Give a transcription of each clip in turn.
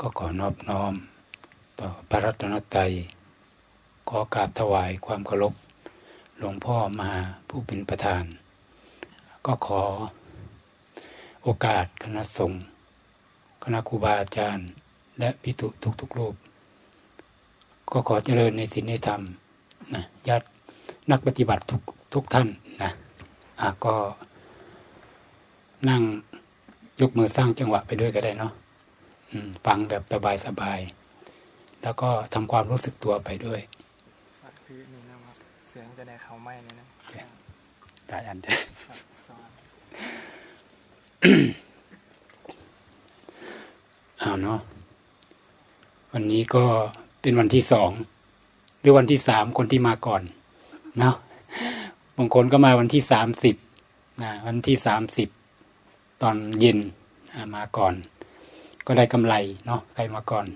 ก็ขอนอบน้อม ต่อพระรัตนตรัย ขอกราบถวายความเคารพหลวงพ่อมาผู้เป็นประธาน ก็ขอโอกาสคณะสงฆ์คณะครูบาอาจารย์ และพิทุทุกรูป ก็ขอเจริญในศีลในธรรมนะญาตินักปฏิบัติทุกทุกท่านนะอะก็นั่งยกมือสร้างจังหวะไปด้วยก็ได้เนาะ ฟังแบบสบายสบายแล้วก็ทำความรู้สึกตัวไปด้วยฝากพื้นนี่นะครับเสียงจะได้เขาไม่เนี่ยนะได้อันเดียวเอาเนาะวันนี้ก็เป็นวันที่สองหรือวันที่สามคนที่มาก่อนเนาะบางคนก็มาวันที่สามสิบนะวันที่สามสิบตอนเย็นมาก่อน ก็ได้กำไรเนาะใครมาก่อน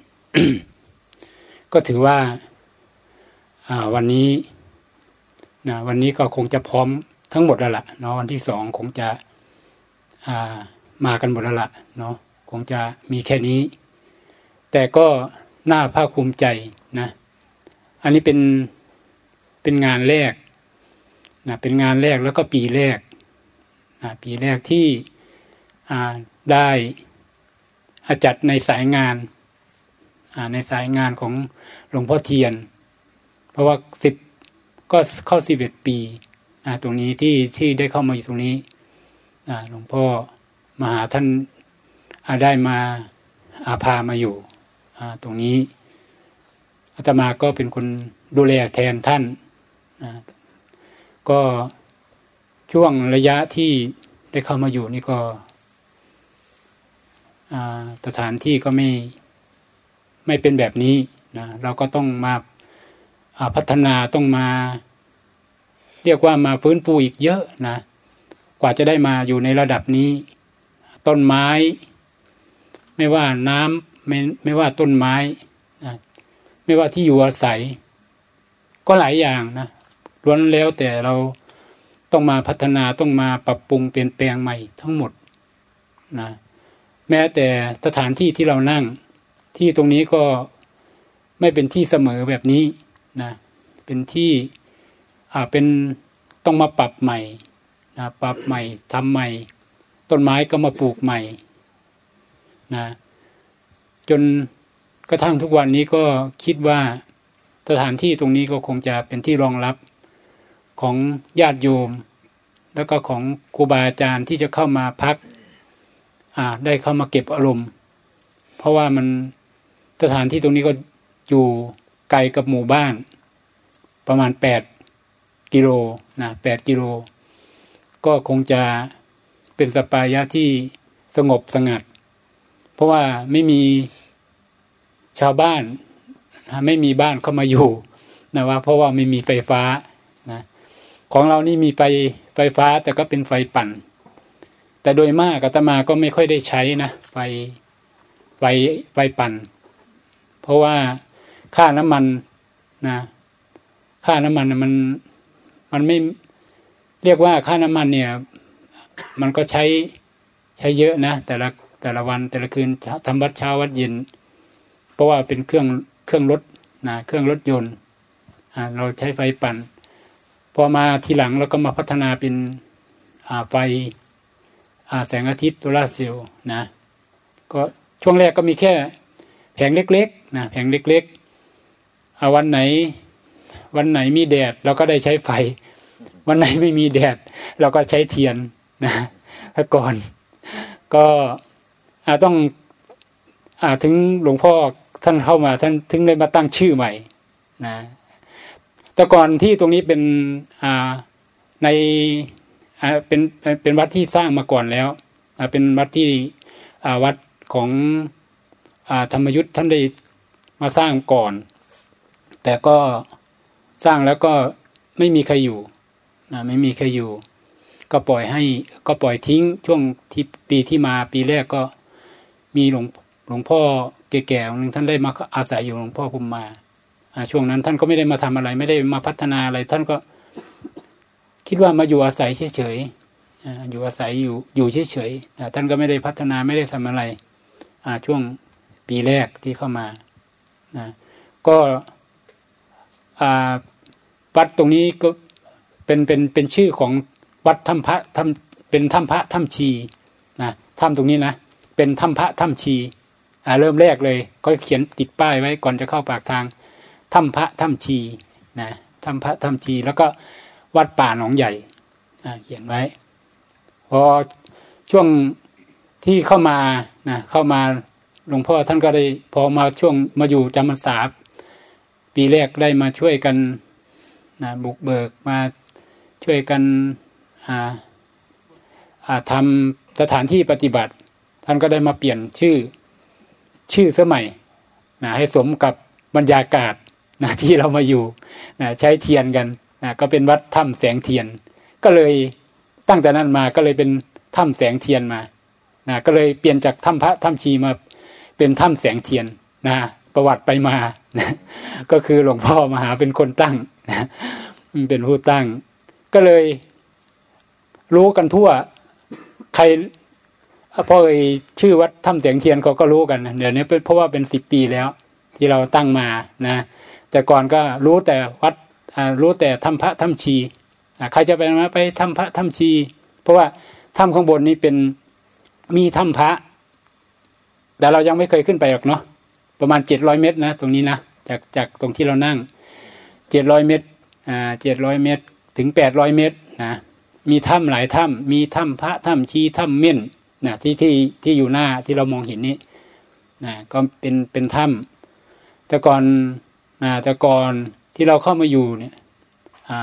ก็ถือว่าวันนี้นะวันนี้ก็คงจะพร้อมทั้งหมดแล้วล่ะเนาะวันที่สองคงจะมากันหมดแล้วล่ะเนาะคงจะมีแค่นี้ แต่ก็น่าภาคภูมิใจนะ อันนี้เป็นเป็นงานแรกนะเป็นงานแรกแล้วก็ปีแรกนะปีแรกที่ได้ จัดในสายงานในสายงานของหลวงพ่อเทียน เพราะว่าสิบก็เข้าสิบเอ็ดปีตรงนี้ที่ที่ได้เข้ามาอยู่ตรงนี้หลวงพ่อมาหาท่านได้มาอาพามาอยู่ตรงนี้อาตมาก็เป็นคนดูแลแทนท่านก็ช่วงระยะที่ได้เข้ามาอยู่นี่ก็ สถานที่ก็ไม่ไม่เป็นแบบนี้นะเราก็ต้องมาพัฒนาต้องมา เรียกว่ามาฟื้นฟูอีกเยอะนะกว่าจะได้มาอยู่ในระดับนี้ ต้นไม้ ไม่ว่าน้ำไม่ไม่ว่าต้นไม้นะไม่ว่าที่อยู่อาศัย ก็หลายอย่างนะล้วนแล้วแต่เราต้องมาพัฒนาต้องมาปรับปรุงเปลี่ยนแปลงใหม่ทั้งหมดนะ แม้แต่สถานที่ที่เรานั่ง ที่ตรงนี้ก็ไม่เป็นที่เสมอแบบนี้นะเป็นที่อ่าเป็นต้องมาปรับใหม่นะปรับใหม่ทำใหม่ ต้นไม้ก็มาปลูกใหม่นะจนกระทั่งทุกวันนี้ก็คิดว่าสถานที่ตรงนี้ก็คงจะเป็นที่รองรับของญาติโยม แล้วก็ของครูบาอาจารย์ที่จะเข้ามาพัก ได้เข้ามาเก็บอารมณ์ เพราะว่ามันสถานที่ตรงนี้ก็อยู่ไกลกับหมู่บ้าน ประมาณแปดกิโลนะแปดกิโล ก็คงจะเป็นสปายะที่สงบสงัด เพราะว่าไม่มีชาวบ้านไม่มีบ้านเข้ามาอยู่นะว่า เพราะว่าไม่มีไฟฟ้านะของเรานี่มีไฟไฟฟ้าแต่ก็เป็นไฟปั่น แต่โดยมากอาตมาก็ไม่ค่อยได้ใช้นะไฟไฟไฟปั่น เพราะว่าค่าน้ำมันนะ ค่าน้ำมันมันมันไม่เรียกว่าค่าน้ำมันเนี่ย มันก็ใช้ใช้เยอะนะแต่ละแต่ละวันแต่ละคืนทำวัดเช้าวัดเย็น เพราะว่าเป็นเครื่องเครื่องรถนะเครื่องรถยนต์เราใช้ไฟปั่น พอมาทีหลังเราก็มาพัฒนาเป็นไฟ แสงอาทิตย์โซลาเซลล์นะก็ช่วงแรกก็มีแค่แผงเล็กๆนะแผงเล็กๆวันไหน วันไหนมีแดดเราก็ได้ใช้ไฟ วันไหนไม่มีแดด เราก็ใช้เทียนนะก่อนก็ต้องอถึงหลวงพ่อท่านเข้ามาท่านถึงได้มาตั้งชื่อใหม่นะแต่ก่อนที่ตรงนี้เป็นในอ เป็นเป็นวัดที่สร้างมาก่อนแล้วเป็นวัดที่วัดของอธรรมยุทธ์ท่านได้มาสร้างก่อน แต่ก็สร้างแล้วก็ไม่มีใครอยู่นะไม่มีใครอยู่ ก็ปล่อยให้ก็ปล่อยทิ้งช่วงที่ปีที่มาปีแรกก็มีหลวงหลวงพ่อแก่ๆหนึ่งท่านได้มาอาศัยอยู่หลวงพ่อภูมิมาช่วงนั้นท่านก็ไม่ได้มาทำอะไร ไม่ได้มาพัฒนาอะไร ท่านก็ คิดว่ามาอยู่อาศัยเฉยๆอยู่อาศัยอยู่อยู่เฉยๆท่านก็ไม่ได้พัฒนาไม่ได้ทำอะไรช่วงปีแรกที่เข้ามานะก็วัดตรงนี้ก็เป็นเป็นเป็นชื่อของวัดถ้ำพระถ้ำเป็นถ้ำพระถ้ำชีนะถ้ำตรงนี้นะเป็นถ้ำพระถ้ำชีเริ่มแรกเลย ก็เขียนติดป้ายไว้ก่อนจะเข้าปากทางถ้ำพระถ้ำชีนะถ้ำพระถ้ำชีแล้วก็ วัดป่าหนองใหญ่เขียนไว้ พอช่วงที่เข้ามานะเข้ามาหลวงพ่อท่านก็ได้พอมาช่วงมาอยู่จำพรรษาปีแรกได้มาช่วยกันนะบุกเบิกมาช่วยกันทำสถานที่ปฏิบัติ ท่านก็ได้มาเปลี่ยนชื่อชื่อสมัยนะให้สมกับบรรยากาศนะที่เรามาอยู่นะใช้เทียนกัน นะก็เป็นวัดถ้ำแสงเทียน ก็เลยตั้งแต่นั้นมาก็เลยเป็นถ้ำแสงเทียนมานะก็เลยเปลี่ยนจากถ้ำพระถ้ำชีมาเป็นถ้ำแสงเทียนนะประวัติไปมานะก็คือหลวงพ่อมหาเป็นคนตั้งนะเป็นผู้ตั้ง ก็เลยรู้กันทั่ว ใครพอเอ่ยชื่อวัดถ้ำแสงเทียนเขาก็รู้กันเดี๋ยวนี้เพราะว่าเป็นสิบปีแล้ว ที่เราตั้งมานะ แต่ก่อนก็รู้แต่วัด รู้แต่ถ้ำพระถ้ำชีใครจะไปมาไปถ้ำพระถ้ำชี เพราะว่าถ้ำข้างบนนี้เป็นมีถ้ำพระ แต่เรายังไม่เคยขึ้นไปหรอกเนาะประมาณเจ็ดร้อยเมตรนะ ตรงนี้นะจากจากตรงที่เรานั่งเจ็ดร้อยเมตรอ่าเจ็ดร้อยเมตรถึงแปดร้อยเมตรนะมีถ้ำหลายถ้ำมีถ้ำพระถ้ำชีถ้ำเม่นนะที่ที่ที่อยู่หน้าที่เรามองเห็นนี้นะก็เป็นเป็นถ้ำแต่ก่อนนะแต่ก่อน ที่เราเข้ามาอยู่เนี่ยอ่า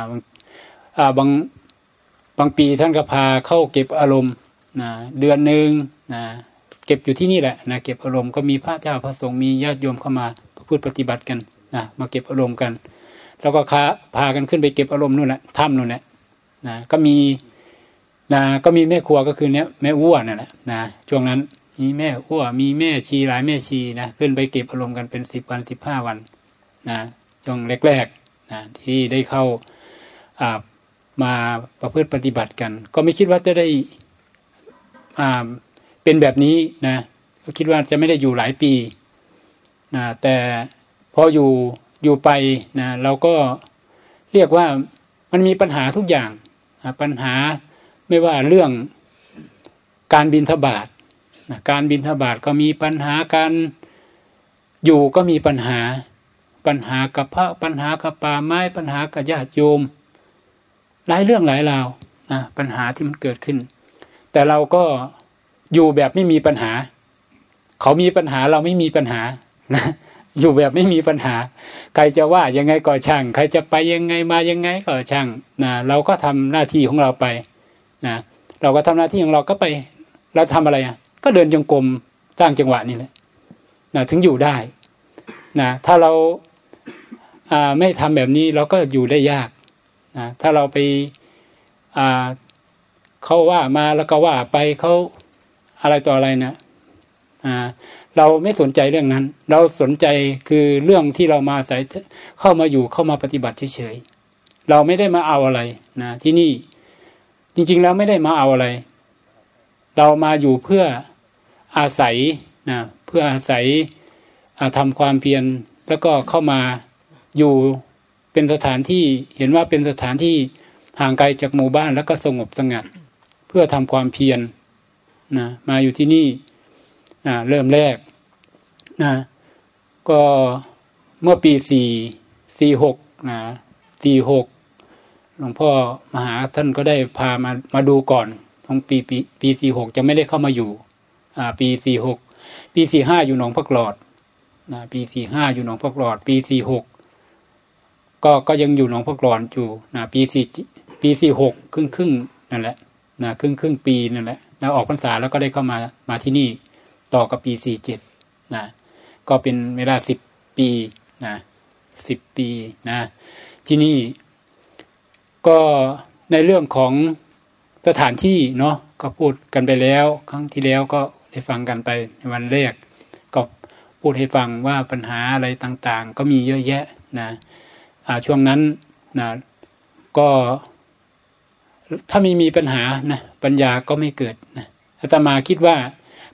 อ่าบางบางปีท่านก็พาเข้าเก็บอารมณ์นะเดือนหนึ่งนะเก็บอยู่ที่นี่แหละนะเก็บอารมณ์ก็มีพระเจ้าพระสงฆ์มีญาติโยมเข้ามาพูดปฏิบัติกันนะมาเก็บอารมณ์กัน แล้วก็าพากันขึ้นไปเก็บอารมณ์นู่นแหละถ้ำนู่นแหละนะก็มีนะก็มีแม่ครัวก็คือเนี้ยแม่อ้วนนั่นแหละนะช่วงนั้นมีแม่อ้วมีแม่ชีหลายแม่ชีนะขึ้นไปเก็บอารมณ์กันเป็นสิบวันสิบห้าวันนะ ช่วงแรกๆนะที่ได้เข้าอ่ามาประพฤติปฏิบัติกัน ก็ไม่คิดว่าจะได้อ่าเป็นแบบนี้นะก็คิดว่าจะไม่ได้อยู่หลายปีนะแต่พออยู่อยู่ไปนะเราก็เรียกว่ามันมีปัญหาทุกอย่างนะปัญหาไม่ว่าเรื่องการบินทบาทนะการบินทบาทก็มีปัญหาการอยู่ก็มีปัญหา ปัญหากับพระปัญหากับป่าไม้ปัญหากับญาติโยม หลายเรื่องหลายราวนะปัญหาที่มันเกิดขึ้น แต่เราก็อยู่แบบไม่มีปัญหา เขามีปัญหาเราไม่มีปัญหานะอยู่แบบไม่มีปัญหา ใครจะว่ายังไงก็ช่าง ใครจะไปยังไงมายังไงก็ช่างนะเราก็ทำหน้าที่ของเราไปนะเราก็ทำหน้าที่ของเราก็ไป เราทำอะไรอะ ก็เดินจงกรมสร้างจังหวะนี่แหละนะถึงอยู่ได้นะถ้าเรา ไม่ทำแบบนี้เราก็อยู่ได้ยากนะถ้าเราไปเขาว่ามาแล้วก็ว่าไปเขาอะไรต่ออะไรนะเราไม่สนใจเรื่องนั้น เราสนใจคือเรื่องที่เรามาใส่เข้ามาอยู่เข้ามาปฏิบัติเฉยๆเราไม่ได้มาเอาอะไรนะที่นี่จริงๆแล้วไม่ได้มาเอาอะไร เรามาอยู่เพื่ออาศัยนะเพื่ออาศัยทำความเพียรแล้วก็เข้ามา อยู่เป็นสถานที่เห็นว่าเป็นสถานที่ห่างไกลจากหมู่บ้านแล้วก็สงบสงัด เพื่อทำความเพียรนะมาอยู่ที่นี่นะเริ่มแรกนะก็เมื่อปีสี่สี่หกนะสี่หกหลวงพ่อมหาท่านก็ได้พามามาดูก่อนของปีปีปีสี่หกจะไม่ได้เข้ามาอยู่อ่าปีสี่หกปีสี่ห้าอยู่หนองพักหลอดนะปีสี่ห้าอยู่หนองพักหลอด ปีสี่หก ก็ก็ยังอยู่หนองพกหลอดอยู่นะปีสี่ปีสี่หกครึ่งครึ่งนั่นแหละนะครึ่งครึ่งปีนั่นแหละนะออกพรรษาแล้วก็ได้เข้ามามาที่นี่ต่อกับปีสี่เจ็ดนะก็เป็นเวลาสิบปีนะสิบปีนะที่นี่ ก็ในเรื่องของสถานที่เนาะก็พูดกันไปแล้ว ครั้งที่แล้วก็ได้ฟังกันไปในวันแรก ก็พูดให้ฟังว่าปัญหาอะไรต่างๆ ก็มีเยอะแยะนะ ช่วงนั้นนะก็ถ้าไม่มีปัญหานะปัญญาก็ไม่เกิดนะอาตมาคิดว่า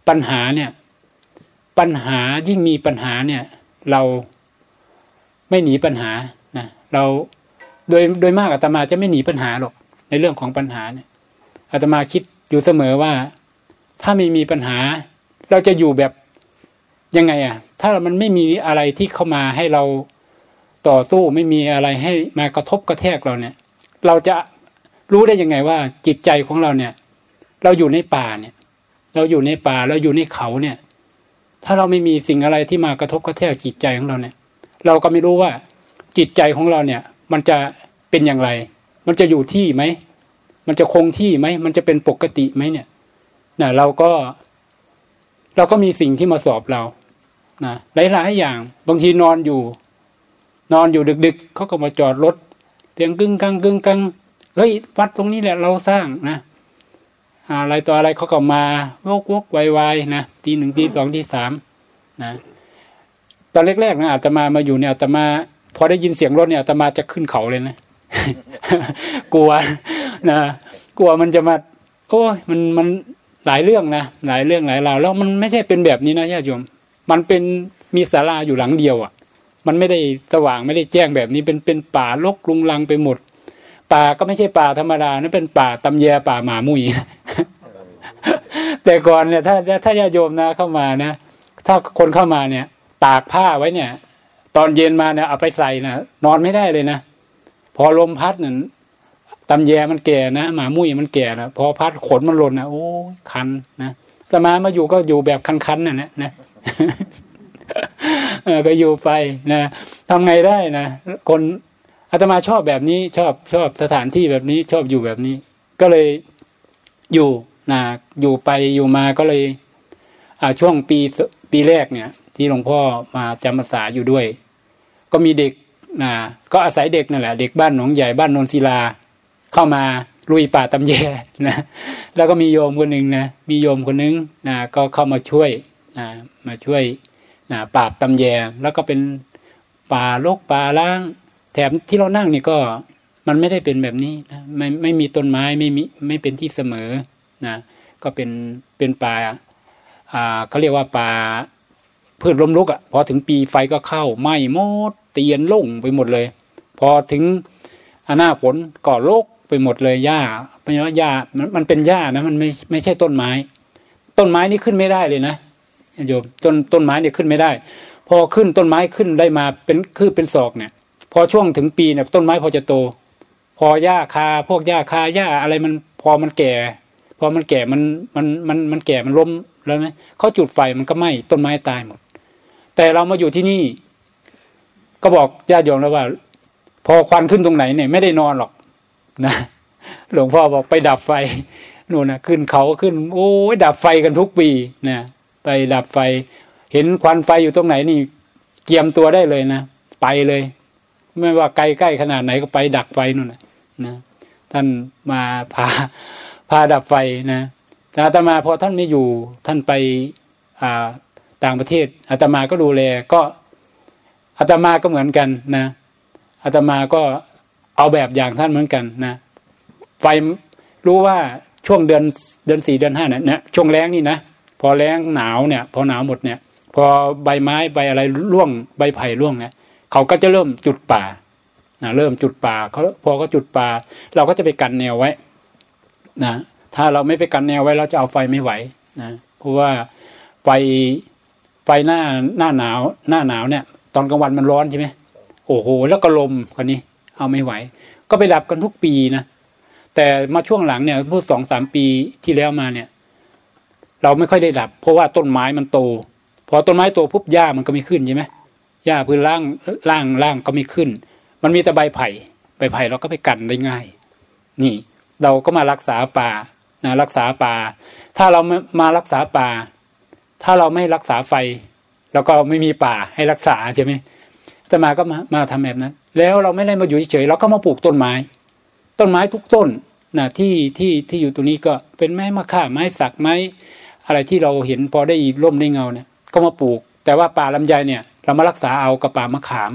ปัญหาเนี่ยปัญหายิ่งมีปัญหาเนี่ยเราไม่หนีปัญหานะเราโดยโดยมากอาตมาจะไม่หนีปัญหาหรอกในเรื่องของปัญหาเนี่ยอาตมาคิดอยู่เสมอว่า ถ้าไม่มีปัญหา เราจะอยู่แบบยังไงอะถ้ามันไม่มีอะไรที่เข้ามาให้เรา ต่อสู้ไม่มีอะไรให้มากระทบกระแทกเราเนี่ย เราจะรู้ได้ยังไงว่าจิตใจของเราเนี่ย เราอยู่ในป่าเนี่ย เราอยู่ในป่าเราอยู่ในเขาเนี่ย ถ้าเราไม่มีสิ่งอะไรที่มากระทบกระแทกจิตใจของเราเนี่ย เราก็ไม่รู้ว่าจิตใจของเราเนี่ย มันจะเป็นอย่างไร มันจะอยู่ที่ไหมมันจะคงที่ไหมมันจะเป็นปกติไหมเนี่ยนะเราก็ เราก็มีสิ่งที่มาสอบเรานะหลายๆอย่าง บางทีนอนอยู่ นอนอยู่ดึกๆเขาก็มาจอดรถเตียงกึ่งกังกึ่งกังเฮ้ย วัดตรงนี้แหละเราสร้างนะอะไรต่ออะไรเขาก็มาวกวกไวๆนะทีหนึ่งทีสองทีสามนะตอนแรกๆนะอาตมามาอยู่เนี่ยอาตมาพอได้ยินเสียงรถเนี่ยอาตมาจะขึ้นเขาเลยนะ กลัวนะกลัวมันจะมา โอ้ยมันมันหลายเรื่องนะหลายเรื่องหลายราวแล้วมันไม่ใช่เป็นแบบนี้นะญาติโยม มันเป็นมีศาลาอยู่หลังเดียวอะ มันไม่ได้สว่างไม่ได้แจ้งแบบนี้เป็นเป็นป่าลกลุงลังไปหมด ป่าก็ไม่ใช่ป่าธรรมดานะเป็นป่าตำแยป่าหมามุยแต่ก่อนเนี่ยถ้าถ้าญาติโยมนะเข้ามานะถ้าคนเข้ามาเนี่ย ตากผ้าไว้เนี่ย ตอนเย็นมาเนี่ยเอาไปใส่นะนอนไม่ได้เลยนะพอลมพัดเนี่ยตำแยมันแก่นะหมามุ้ยมันแก่นะพอพัดขนมันหล่นนะโอ้คันนะแต่มามาอยู่ก็อยู่แบบคันๆน่ะนะนะ ก็อยู่ไปนะทำไงได้นะคนอาตมาชอบแบบนี้ชอบชอบสถานที่แบบนี้ชอบอยู่แบบนี้ ก็เลยอยู่นะอยู่ไปอยู่มาก็เลยช่วงปีปีแรกเนี่ย ที่หลวงพ่อมาจำพรรษาอยู่ด้วย ก็มีเด็กนะก็อาศัยเด็กนั่นแหละ เด็กบ้านหนองใหญ่บ้านนนศิลา เข้ามาลุยป่าตำแยนะแล้วก็มีโยมคนหนึ่งนะมีโยมคนนึงนะก็เข้ามาช่วยนะมาช่วย นะปราบตำแยแล้วก็เป็นป่าโลกป่าล้าง แถมที่เรานั่งนี่ก็มันไม่ได้เป็นแบบนี้นะไม่ไม่มีต้นไม้ไม่มีไม่เป็นที่เสมอนะก็เป็นเป็นป่าอ่าเขาเรียกว่าป่าพืชลมลุกอะ่ะพอถึงปีไฟก็เข้าไหม้หมดเตียนล่งไปหมดเลย พอถึงหน้าฝนก่อโลกไปหมดเลยหญ้าเพราะว่าหญ้ามันมันเป็นหญ้านะมันไม่ไม่ใช่ต้นไม้ ต้นไม้นี่ขึ้นไม่ได้เลยนะ โยมต้นต้นไม้เนี่ยขึ้นไม่ได้ พอขึ้นต้นไม้ขึ้นได้มาเป็นคือเป็นศอกเนี่ย พอช่วงถึงปีเนี่ยต้นไม้พอจะโต พอหญ้าคา พวกหญ้าคาหญ้าอะไรมันพอมันแก่ พอมันแก่มันมันมันมันแก่มันล้มแล้วไหมเขาจุดไฟมันก็ไหม้ต้นไม้ตายหมด แต่เรามาอยู่ที่นี่ ก็บอกญาติโยมแล้วว่า พอควันขึ้นตรงไหนเนี่ยไม่ได้นอนหรอกนะหลวงพ่อบอกไปดับไฟนู่นนะขึ้นเขาขึ้น โอ้ยดับไฟกันทุกปีนะ ไปดับไฟ เห็นควันไฟอยู่ตรงไหนนี่ เกียมตัวได้เลยนะ ไปเลย ไม่ว่าไกลใกล้ขนาดไหนก็ไปดับไฟนู่นนะนะท่านมาพาพาดับไฟนะแต่อาตมาพอท่านไม่อยู่ท่านไปต่างประเทศอาตมาก็ดูแลก็อาตมาก็เหมือนกันนะอาตมาก็เอาแบบอย่างท่านเหมือนกันนะไฟรู้ว่าช่วงเดือนเดือนสี่เดือนห้าเนี่ยนะช่วงแรงนี่นะ พอแรงหนาวเนี่ย พอหนาวหมดเนี่ย พอใบไม้ใบอะไรร่วงใบไผ่ร่วงเนี่ยเขาก็จะเริ่มจุดป่านะเริ่มจุดป่าเขาพอเขาจุดป่า เราก็จะไปกันแนวไว้นะถ้าเราไม่ไปกันแนวไว้เราจะเอาไฟไม่ไหวนะเพราะว่าไฟไฟหน้าหน้าหนาว หน้าหนาวเนี่ย ตอนกลางวันมันร้อนใช่ไหมโอ้โห แล้วก็ลมคนนี้ เอาไม่ไหว ก็ไปดับกันทุกปีนะแต่มาช่วงหลังเนี่ยพูดสองสามปีที่แล้วมาเนี่ย เราไม่ค่อยได้ดับ เพราะว่าต้นไม้มันโต พอต้นไม้โตปุ๊บหญ้ามันก็ไม่ขึ้นใช่ไหมหญ้าพื้นล่างล่างล่างก็ไม่ขึ้น มันมีแต่ใบไผ่ใบไผ่เราก็ไปกันได้ง่าย นี่ เราก็มารักษาป่านะรักษาป่า ถ้าเรามารักษาป่า ถ้าเราไม่รักษาไฟเราก็ไม่มีป่าให้รักษาใช่ไหมจะมาก็มามาทำแบบนั้น แล้วเราไม่ได้มาอยู่เฉยๆเราก็มาปลูกต้นไม้ ต้นไม้ทุกต้นนะที่ที่ที่อยู่ตรงนี้ก็เป็นไม้มะข่าไม้สักไม้ อะไรที่เราเห็นพอได้ร่มได้เงาเนี่ย ก็มาปลูก แต่ว่าป่าลำไยเนี่ย เรามารักษาเอากับป่ามะขาม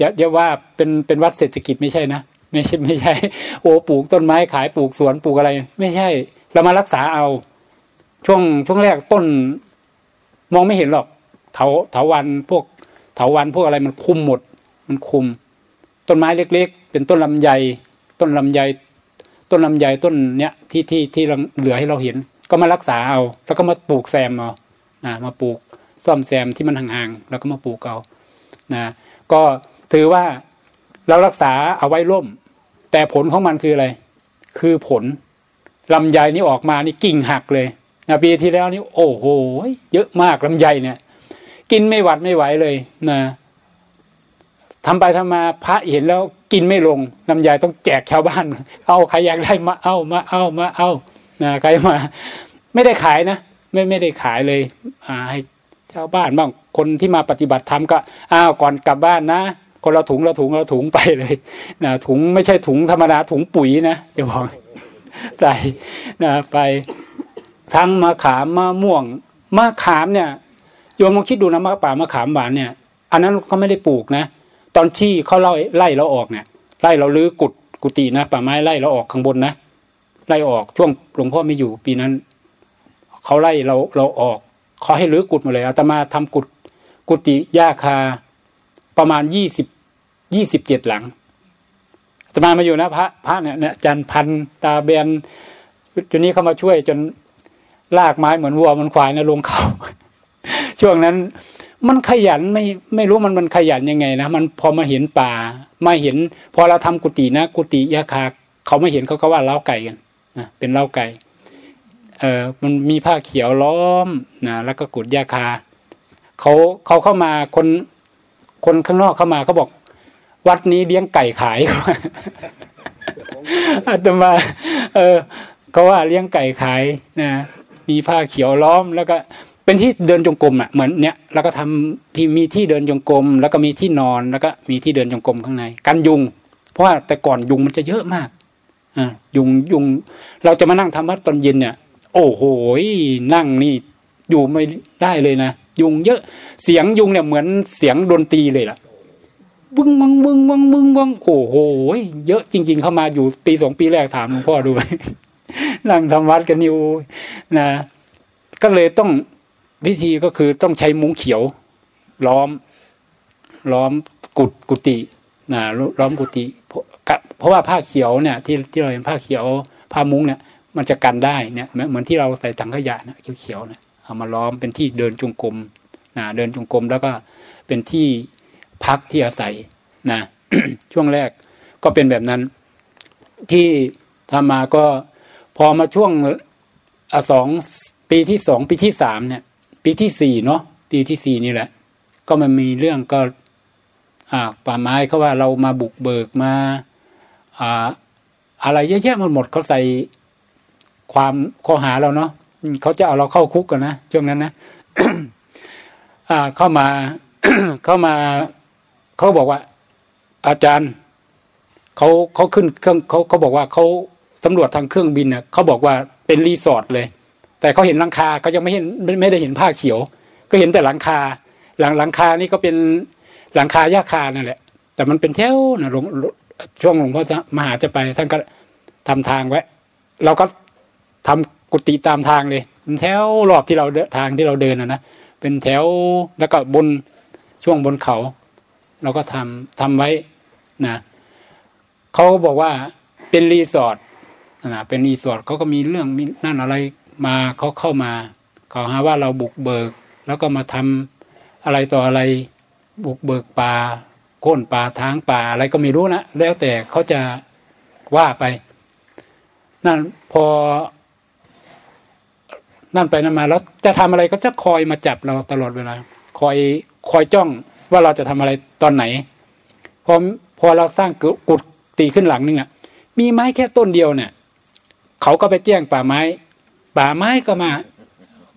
จะเรียกว่าเป็นเป็นวัดเศรษฐกิจไม่ใช่นะไม่ใช่ไม่ใช่ โอ้ปลูกต้นไม้ขายปลูกสวนปลูกอะไร ไม่ใช่ เรามารักษาเอา ช่วงช่วงแรกต้น มองไม่เห็นหรอกเถาเถาวันพวกเถาวันพวกอะไรมันคุมหมด มันคุม ต้นไม้เล็ก ๆ เป็นต้นลำไย ต้นลำไย ต้นลำไยต้นเนี้ยที่ที่ที่เหลือให้เราเห็น ก็มารักษาเอา แล้วก็มาปลูกแซมเอานะมาปลูกซ่อมแซมที่มันห่างๆแล้วก็มาปลูกเอานะก็ถือว่าเรารักษาเอาไว้ร่ม แต่ผลของมันคืออะไร คือผลลำไยนี่ออกมานี่กิ่งหักเลยนะปีที่แล้วนี่โอ้โหเยอะมากลำไยเนี่ย กินไม่หวัดไม่ไหวเลยนะทำไปทำมาพระเห็นแล้วกินไม่ลงลำไยต้องแจกชาวบ้าน เอาใครอยากได้มาเอามาเอามาเอา นะใครมา ไม่ได้ขายนะไม่ไม่ได้ขายเลย อ่า ให้ชาวบ้านบ้างคนที่มาปฏิบัติธรรมก็อ้าวก่อนกลับบ้านนะคนเราถุงเราถุงเราถุงไปเลยนะถุงไม่ใช่ถุงธรรมดาถุงปุ๋ยนะจะบอกใส่นะไปทั้งมะขามมะม่วงมะขามเนี่ยโยมลองคิดดูนะมะป่ามะขามหวานเนี่ย อันนั้นเขาไม่ได้ปลูกนะตอนที่เขาเล่าไล่เราออกเนี่ยไล่เราลื้อกุดกุฏินะป่าไม้ไล่เราออกข้างบนนะ ไล่ออกช่วงหลวงพ่อไม่อยู่ปีนั้นเขาไล่เราเราออกเขาให้ลื้อกุดมาเลยอาตมาทำกุดกุฏิหญ้าคาประมาณยี่สิบยี่สิบเจ็ดหลังอาตมามาอยู่นะพระพระเนี่ยเนี่ยจันพันตาเบนจนนี้เขามาช่วยจนลากไม้เหมือนวัวมันควายนะลงเขา ช่วงนั้น มันขยันไม่ไม่รู้มันมันขยันยังไงนะมันพอมาเห็นป่ามาเห็น พอเราทำกุฏินะ กุฏิยาคาเขาไม่เห็นเขาก็ว่าเล้าไก่กัน นะเป็นเล้าไก่เออมันมีผ้าเขียวล้อมนะแล้วก็กุดยาคาเขาเขาเข้ามาคนคนข้างนอกเข้ามาเขาบอก วัดนี้เลี้ยงไก่ขายอาตมา เออเขาว่าเลี้ยงไก่ขายนะมีผ้าเขียวล้อมแล้วก็เป็นที่เดินจงกรมอะเหมือนเนี้ยแล้วก็ทำที่มีที่เดินจงกรมแล้วก็มีที่นอนแล้วก็มีที่เดินจงกรมข้างในกันยุง เพราะว่าแต่ก่อนยุงมันจะเยอะมาก อ่ายุงยุงเราจะมานั่งทำวัดตอนเย็นเนี่ย โอ้โหนั่งนี่อยู่ไม่ได้เลยนะยุงเยอะเสียงยุงเนี่ยเหมือนเสียงดนตรีเลยล่ะบึ้งมึงมึงมึงมึงมึงโอ้โหเยอะจริง ๆ เข้ามาอยู่ปีสองปีแรกถามหลวงพ่อดูนั่งทำวัดกันอยู่นะก็เลยต้องวิธีก็คือต้องใช้มุ้งเขียว ล้อม ล้อมกุดกุฏินะล้อมกุฏิ เพราะว่าผ้าเขียวเนี่ยที่ที่เราเห็นผ้าเขียวผ้ามุ้งเนี่ยมันจะกันได้เนี่ยเหมือนที่เราใส่ถังขยะนะเขียวๆนะเอามาล้อมเป็นที่เดินจงกรมนะเดินจงกรมแล้วก็เป็นที่พักที่อาศัยนะช่วงแรกก็เป็นแบบนั้น ที่ทำมาก็พอมาช่วงอสองปีที่สองปีที่สามเนี่ย ปีที่สี่เนาะปีที่สี่นี่แหละ ก็มันมีเรื่องก็ อ่าป่าไม้เขาว่าเรามาบุกเบิกมา อะไรเยอะแยะมันหมดเขาใส่ความข้อหาเราเนาะเขาจะเอาเราเข้าคุกกันนะช่วงนั้นนะเข้ามาเข้ามาเขาบอกว่า อาจารย์เขาเขาขึ้นเครื่องเขาเขาบอกว่าเขาตำรวจทางเครื่องบินเนี่ยเขาบอกว่าเป็นรีสอร์ทเลย แต่เขาเห็นหลังคาเขายังไม่เห็นไม่ได้เห็นผ้าเขียว ก็เห็นแต่หลังคา หลังหลังคานี่ก็เป็นหลังคาหญ้าคานั่นแหละ แต่มันเป็นแถวนะหลง ช่วงหลวงพ่อมหาจะไป ท่านก็ทำทางไว้ เราก็ทำกุฏิตามทางเลยแถวรอบที่เราเดินทางที่เราเดินนะนะเป็นแถวแล้วก็บนช่วงบนเขา เราก็ทำทำไว้นะเขาบอกว่าเป็นรีสอร์ทนะเป็นรีสอร์ทเขาก็มีเรื่องมีนั่นอะไรมาเขาเข้ามาเขาหาว่าเราบุกเบิก แล้วก็มาทำอะไรต่ออะไรบุกเบิกป่า โค่นป่าทางป่าอะไรก็ไม่รู้นะแล้วแต่เขาจะว่าไป นั่นพอ นั่นไปนั่นมาแล้วจะทำอะไรก็จะคอยมาจับเราตลอดเวลาคอยคอยจ้องว่าเราจะทำอะไรตอนไหน พอพอเราสร้างกุดตีขึ้นหลังนึงอะ มีไม้แค่ต้นเดียวเนี่ยเขาก็ไปแจ้งป่าไม้ ป่าไม้ก็มา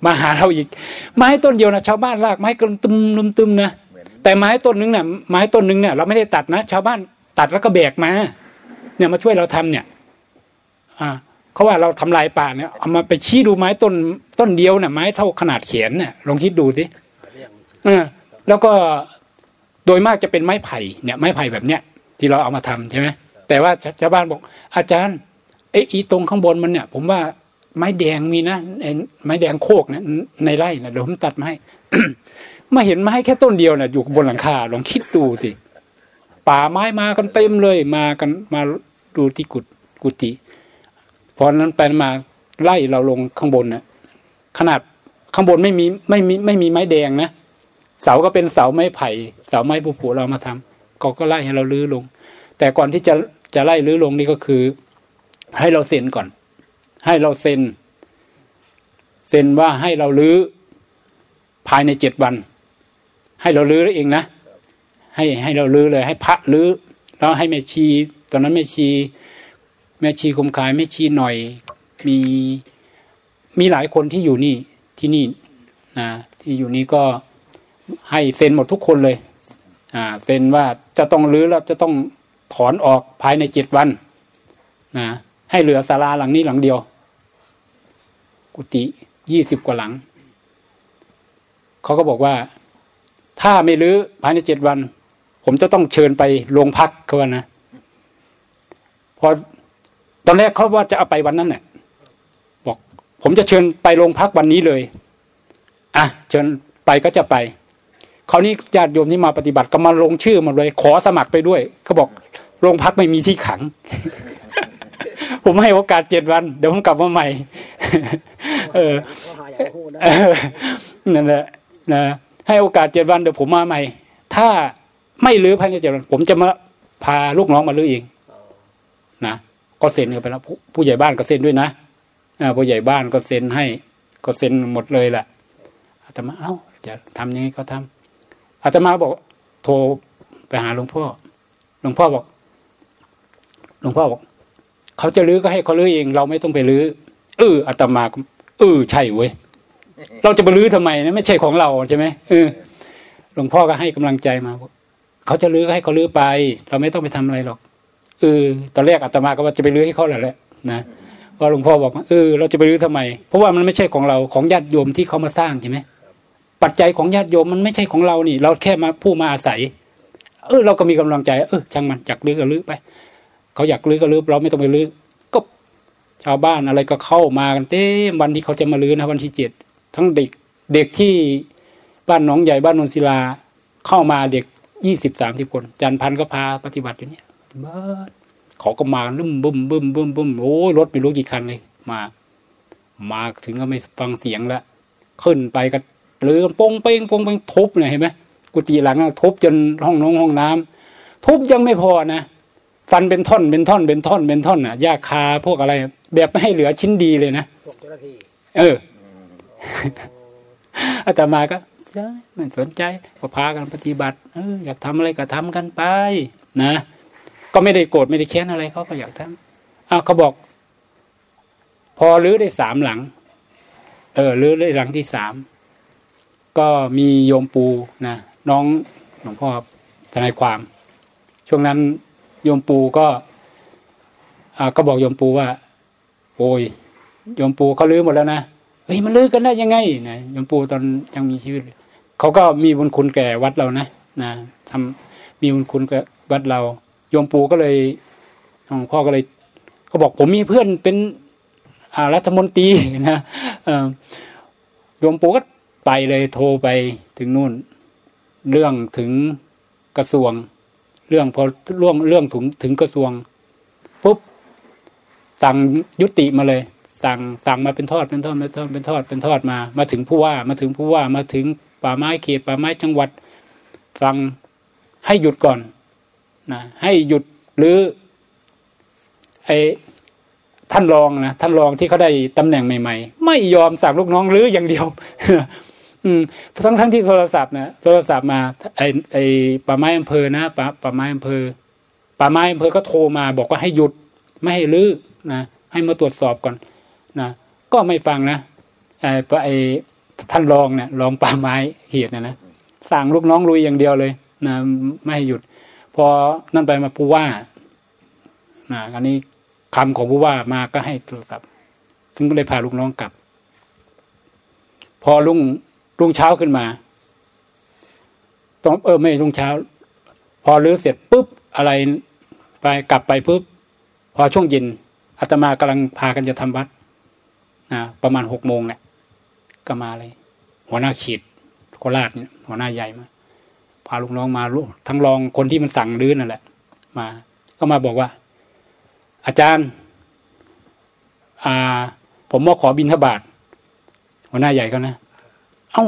มาหาเราอีก ไม้ต้นเดียวนะชาวบ้านลากไม้กลมตึมตึมตึมนะ แต่ไม้ต้นนึงเนี่ยไม้ต้นนึงเนี่ยเราไม่ได้ตัดนะ ชาวบ้านตัดแล้วก็แบกมา เนี่ยมาช่วยเราทำเนี่ย อ่าเขาว่าเราทำลายป่าเนี่ยเอามาไปชี้ดูไม้ต้นต้นเดียวเนี่ยไม้เท่าขนาดเขียนเนี่ยลองคิดดูสิเออแล้วก็โดยมากจะเป็นไม้ไผ่เนี่ย ไม้ไผ่แบบเนี้ยที่เราเอามาทำใช่ไหมแต่ว่าชาวบ้านบอก อาจารย์ไอ้อีตรงข้างบนมันเนี่ย ผมว่าไม้แดงมีนะไม้แดงโคกเนี่ยในไร่นะเดี๋ยวผมตัดไม้ มาเห็นไม้แค่ต้นเดียวนะ่ะอยู่บนหลังคาลองคิดดูสิ ป่าไม้มากันเต็มเลย มากันมาดูที่กุฏกุฏิพอนั้นไปมาไล่เราลงข้างบนนะ่ะขนาดข้างบนไม่มีไม่มีไม่มีไม้แดงนะเสาก็เป็นเสาไม้ไผ่เสาไม้ผูผูเรามาทำก็ก็ไล่ให้เราลื้อลง แต่ก่อนที่จะจะไล่ลื้อลงนี่ก็คือ ให้เราเซ็นก่อน ให้เราเซ็นเซ็นว่าให้เราลื้อภายในเจ็ดวัน ให้เราลื้อเองนะให้ให้เราลื้อเลย ให้พระลื้อแล้วให้แม่ชี ตอนนั้นแม่ชี แม่ชีคมคายแม่ชีหน่อย มีมีหลายคนที่อยู่นี่ที่นี่นะที่อยู่นี่ก็ให้เซ็นหมดทุกคนเลยอ่าเซ็นว่าจะต้องรื้อแล้วจะต้องถอนออกภายในเจ็ดวันนะให้เหลือศาลาหลังนี้หลังเดียว กุฏิยี่สิบกว่าหลัง เขาก็บอกว่า ถ้าไม่รื้อภายในเจ็ดวัน ผมจะต้องเชิญไปโรงพักเขาว่านะพอตอนแรกเขาว่าจะเอาไปวันนั้นแหละบอก ผมจะเชิญไปโรงพักวันนี้เลยอะเชิญไปก็จะไปคราวนี้ญาติโยมที่มาปฏิบัติก็มาลงชื่อมาเลย ขอสมัครไปด้วยเขาบอกโรงพักไม่มีที่ขัง ผมให้โอกาสเจ็ดวัน เดี๋ยวผมกลับมาใหม่ เออนั่นแหละนะ ให้โอกาสเจ็ดวันเดี๋ยวผมมาใหม่ ถ้าไม่ลื้อภายในเจ็ดวันผมจะมาพาลูกน้องมาลื้อเองนะก็เซ็นกันไปแล้วผู้ใหญ่บ้านก็เซ็นด้วยนะผู้ใหญ่บ้านก็เซ็นให้ ก็เซ็นหมดเลยแหละอาตมาเอ้าจะทำยังไงก็ทำอาตมาบอก โทรไปหาหลวงพ่อ หลวงพ่อบอก หลวงพ่อบอกเขาจะลื้อก็ให้เขาลื้อเอง เราไม่ต้องไปลื้อเอออาตมาเออใช่เว้ย เราจะไปลื้อทำไมนะไม่ใช่ของเราใช่ไหมเออหลวงพ่อก็ให้กำลังใจมาเขาจะลื้อก็ให้เขาลื้อไป เราไม่ต้องไปทำอะไรหรอกเออตอนแรกอาตมาก็ว่าจะไปลื้อให้เขาแหละนะก็หลวงพ่อบอกเออเราจะไปรื้อทำไม เพราะว่ามันไม่ใช่ของเราของญาติโยมที่เขามาสร้างใช่ไหมปัจจัยของญาติโยมมันไม่ใช่ของเรานี่ เราแค่มาผู้มาอาศัย เออ เราก็มีกำลังใจเออช่างมันอยากรื้อก็รื้อไปเขาอยากรื้อก็รื้อเราไม่ต้องไปรื้อก็ชาวบ้านอะไรก็เข้ามากันเต็มวันที่เขาจะมารื้อนะวันที่เจ็ด ทั้งเด็กเด็กที่บ้านหนองใหญ่บ้านนนศิลาเข้ามาเด็กยี่สิบสามสิบคนจันพันก็พาปฏิบัติอยู่เนี่ยบ้านเขาก็มาบึ้มบึ้มบึ้มบึ้มบึ้มโอ้ยรถไม่รู้กี่คันเลยมา มาถึงก็ไม่ฟังเสียงแล้วขึ้นไปก็เลือปงเป้งปงเป้งทุบเลยเห็นไหมกุฏิหลังทุบจนห้องน้องห้องน้ำทุบยังไม่พอนะฟันเป็นท่อนเป็นท่อนเป็นท่อนเป็นท่อนอะยาคาพวกอะไร แบบไม่ให้เหลือชิ้นดีเลยนะเออ อาตมาก็ไม่สนใจก็พากันปฏิบัติเอออยากทำอะไรก็ทำกันไป นะ ก็ไม่ได้โกรธไม่ได้แค้นอะไรเขาก็อยากทำอ้าวเขาบอก พอรื้อได้สามหลัง เออรื้อได้หลังที่สามก็มีโยมปูนะน้องหลวงพ่อทนายความ ช่วงนั้นโยมปูก็อ่าก็บอกโยมปูว่า โอ้ยโยมปูเขาลื้อหมดแล้วนะ เฮ้ยมันลือกันได้ยังไงนะโยมปูตอนยังมีชีวิตเขาก็มีบุญคุณแก่วัดเรานะนะทำมีบุญคุณแก่วัดเราโยมปู่ก็เลยหลวงพ่อก็เลย ก็บอกผมมีเพื่อนเป็นอารัฐมนตรีนะโยมปู่ก็ไปเลยโทรไปถึงนู่น เรื่องถึงกระทรวง เรื่องพอเรื่องเรื่องถึงถึงกระทรวงปุ๊บสั่งยุติมาเลย สั่งสั่งมาเป็นทอดเป็นทอดเป็นทอดเป็นทอดเป็นทอดมา มาถึงผู้ว่ามาถึงผู้ว่ามาถึงป่าไม้เขตป่าไม้จังหวัดฟังให้หยุดก่อนนะให้หยุดหรือไอ้ท่านรองนะท่านรองที่เขาได้ตำแหน่งใหม่ ๆ ไม่ยอมสั่งลูกน้องหรืออย่างเดียว อืมทั้งทั้งที่โทรศัพท์นะโทรศัพท์มาไอ้ไอ้ป่าไม้อำเภอนะป่าป่าไม้อำเภอป่าไม้อำเภอก็โทรมา บอกว่าให้หยุดไม่ให้ลื้อนะให้มาตรวจสอบก่อน นะก็ไม่ฟังนะไอ้ไอ้ท่านรองเนี่ยรองป่าไม้เขียดนะนะสั่งลูกน้องลุยอย่างเดียวเลยนะไม่ให้หยุด พอนั่นไปมาผู้ว่านะอันนี้คำของผู้ว่ามาก็ให้โทรศัพท์ถึงก็เลยพาลูกน้องกลับ พอลุงลุงเช้าขึ้นมาต้องเออไม่ลุงเช้า พอรื้อเสร็จปุ๊บอะไรไปกลับไปปุ๊บพอช่วงเย็นอาตมากำลังพากันจะทำวัด นะประมาณหกโมงแหละก็มาเลย หัวหน้าขีดโคราชเนี่ยหัวหน้าใหญ่มาพาลูกน้องมาลูกทั้งรองคนที่มันสั่งรื้อนั่นแหละ มา ก็มาบอกว่า อาจารย์ อ่า ผมมาขอบินทบาทหัวหน้าใหญ่เขานะเอ้า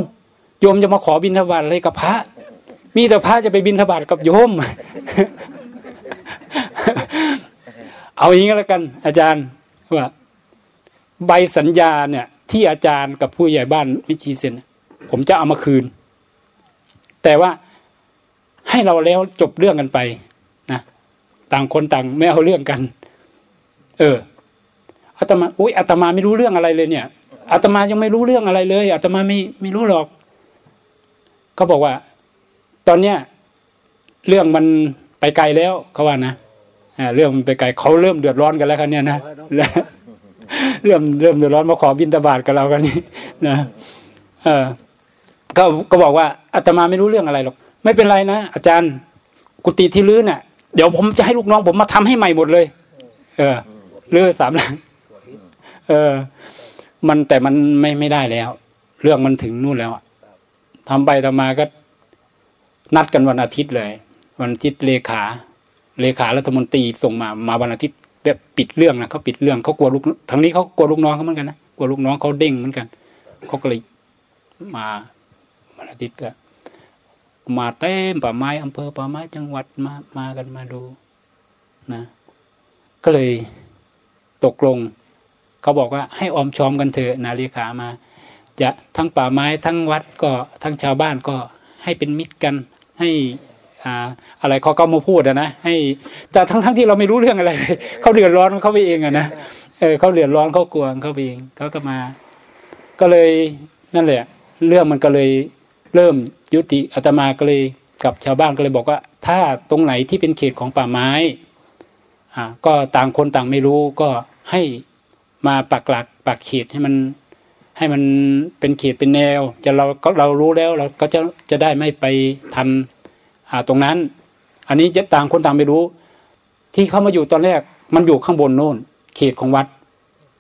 โยมจะมาขอบินทบาทอะไรกับพระ มีแต่พระจะไปบินทบาทกับโยม เอาอย่างนี้ก็แล้วกัน อาจารย์ว่า ใบสัญญาเนี่ย ที่อาจารย์กับผู้ใหญ่บ้านวิชีเซนผมจะเอามาคืน แต่ว่าให้เราแล้วจบเรื่องกันไปนะต่างคนต่างไม่เอาเรื่องกัน เอออาตมาอุ้ยอาตมาไม่รู้เรื่องอะไรเลยเนี่ยอาตมายังไม่รู้เรื่องอะไรเลยอาตมาไม่ไม่รู้หรอกเขาบอกว่า ตอนเนี้ยเรื่องมันไปไกลแล้วเขาว่านะอ่าเรื่องมันไปไกลเขาเริ่มเดือดร้อนกันแล้วครับเนี่ยนะ เริ่มเริ่มเดือดร้อนมาขอบินตบาทกับเรากันนี่นะเออก็ก็บอกว่าอาตมาไม่รู้เรื่องอะไรหรอก ไม่เป็นไรนะอาจารย์กุฏิที่ลื้อเนี่ยเดี๋ยวผมจะให้ลูกน้องผมมาทำให้ใหม่หมดเลย เออลื้อสามหลังเออ มันแต่มันไม่ไม่ได้แล้ว เรื่องมันถึงนู่นแล้วทำไปทำมาก็นัดกันวันอาทิตย์เลย วันอาทิตย์เลขา เลขารัฐมนตรีส่งมามาวันอาทิตย์ แบบปิดเรื่องนะเขาปิดเรื่องเขากลัวลูกทั้งนี้เขากลัวลูกน้องเขาเหมือนกันนะกลัวลูกน้องเขาเด้งเหมือนกันเขาก็เลยมาวันอาทิตย์ก็มาเต็มป่าไม้อำเภอป่าไม้จังหวัดมามากันมาดูนะ ก็เลยตกลงเขาบอกว่าให้ออมชอมกันเถอะนาลีขามา จะทั้งป่าไม้ทั้งวัดก็ทั้งชาวบ้านก็ให้เป็นมิตรกันให้ อ่าอะไรเขาก็มาพูดอะนะให้แต่ทั้งทั้งที่เราไม่รู้เรื่องอะไรเลยเขาเดือดร้อนเขาไปเองอะนะเออเขาเดือดร้อนเขากลัวเขาไปเองเขาก็มา ก็เลยนั่นแหละ เรื่องมันก็เลยเริ่มยุติอาตมาก็เลยกับชาวบ้านก็เลยบอกว่า ถ้าตรงไหนที่เป็นเขตของป่าไม้อ่าก็ต่างคนต่างไม่รู้ก็ให้มาปักหลักปักเขตให้มันให้มันเป็นเขตเป็นแนว จะเราก็เรารู้แล้วเราก็จะจะได้ไม่ไปทัน อ่าตรงนั้น อันนี้จะต่างคนต่างไม่รู้ ที่เขามาอยู่ตอนแรก มันอยู่ข้างบนโน่น เขตของวัด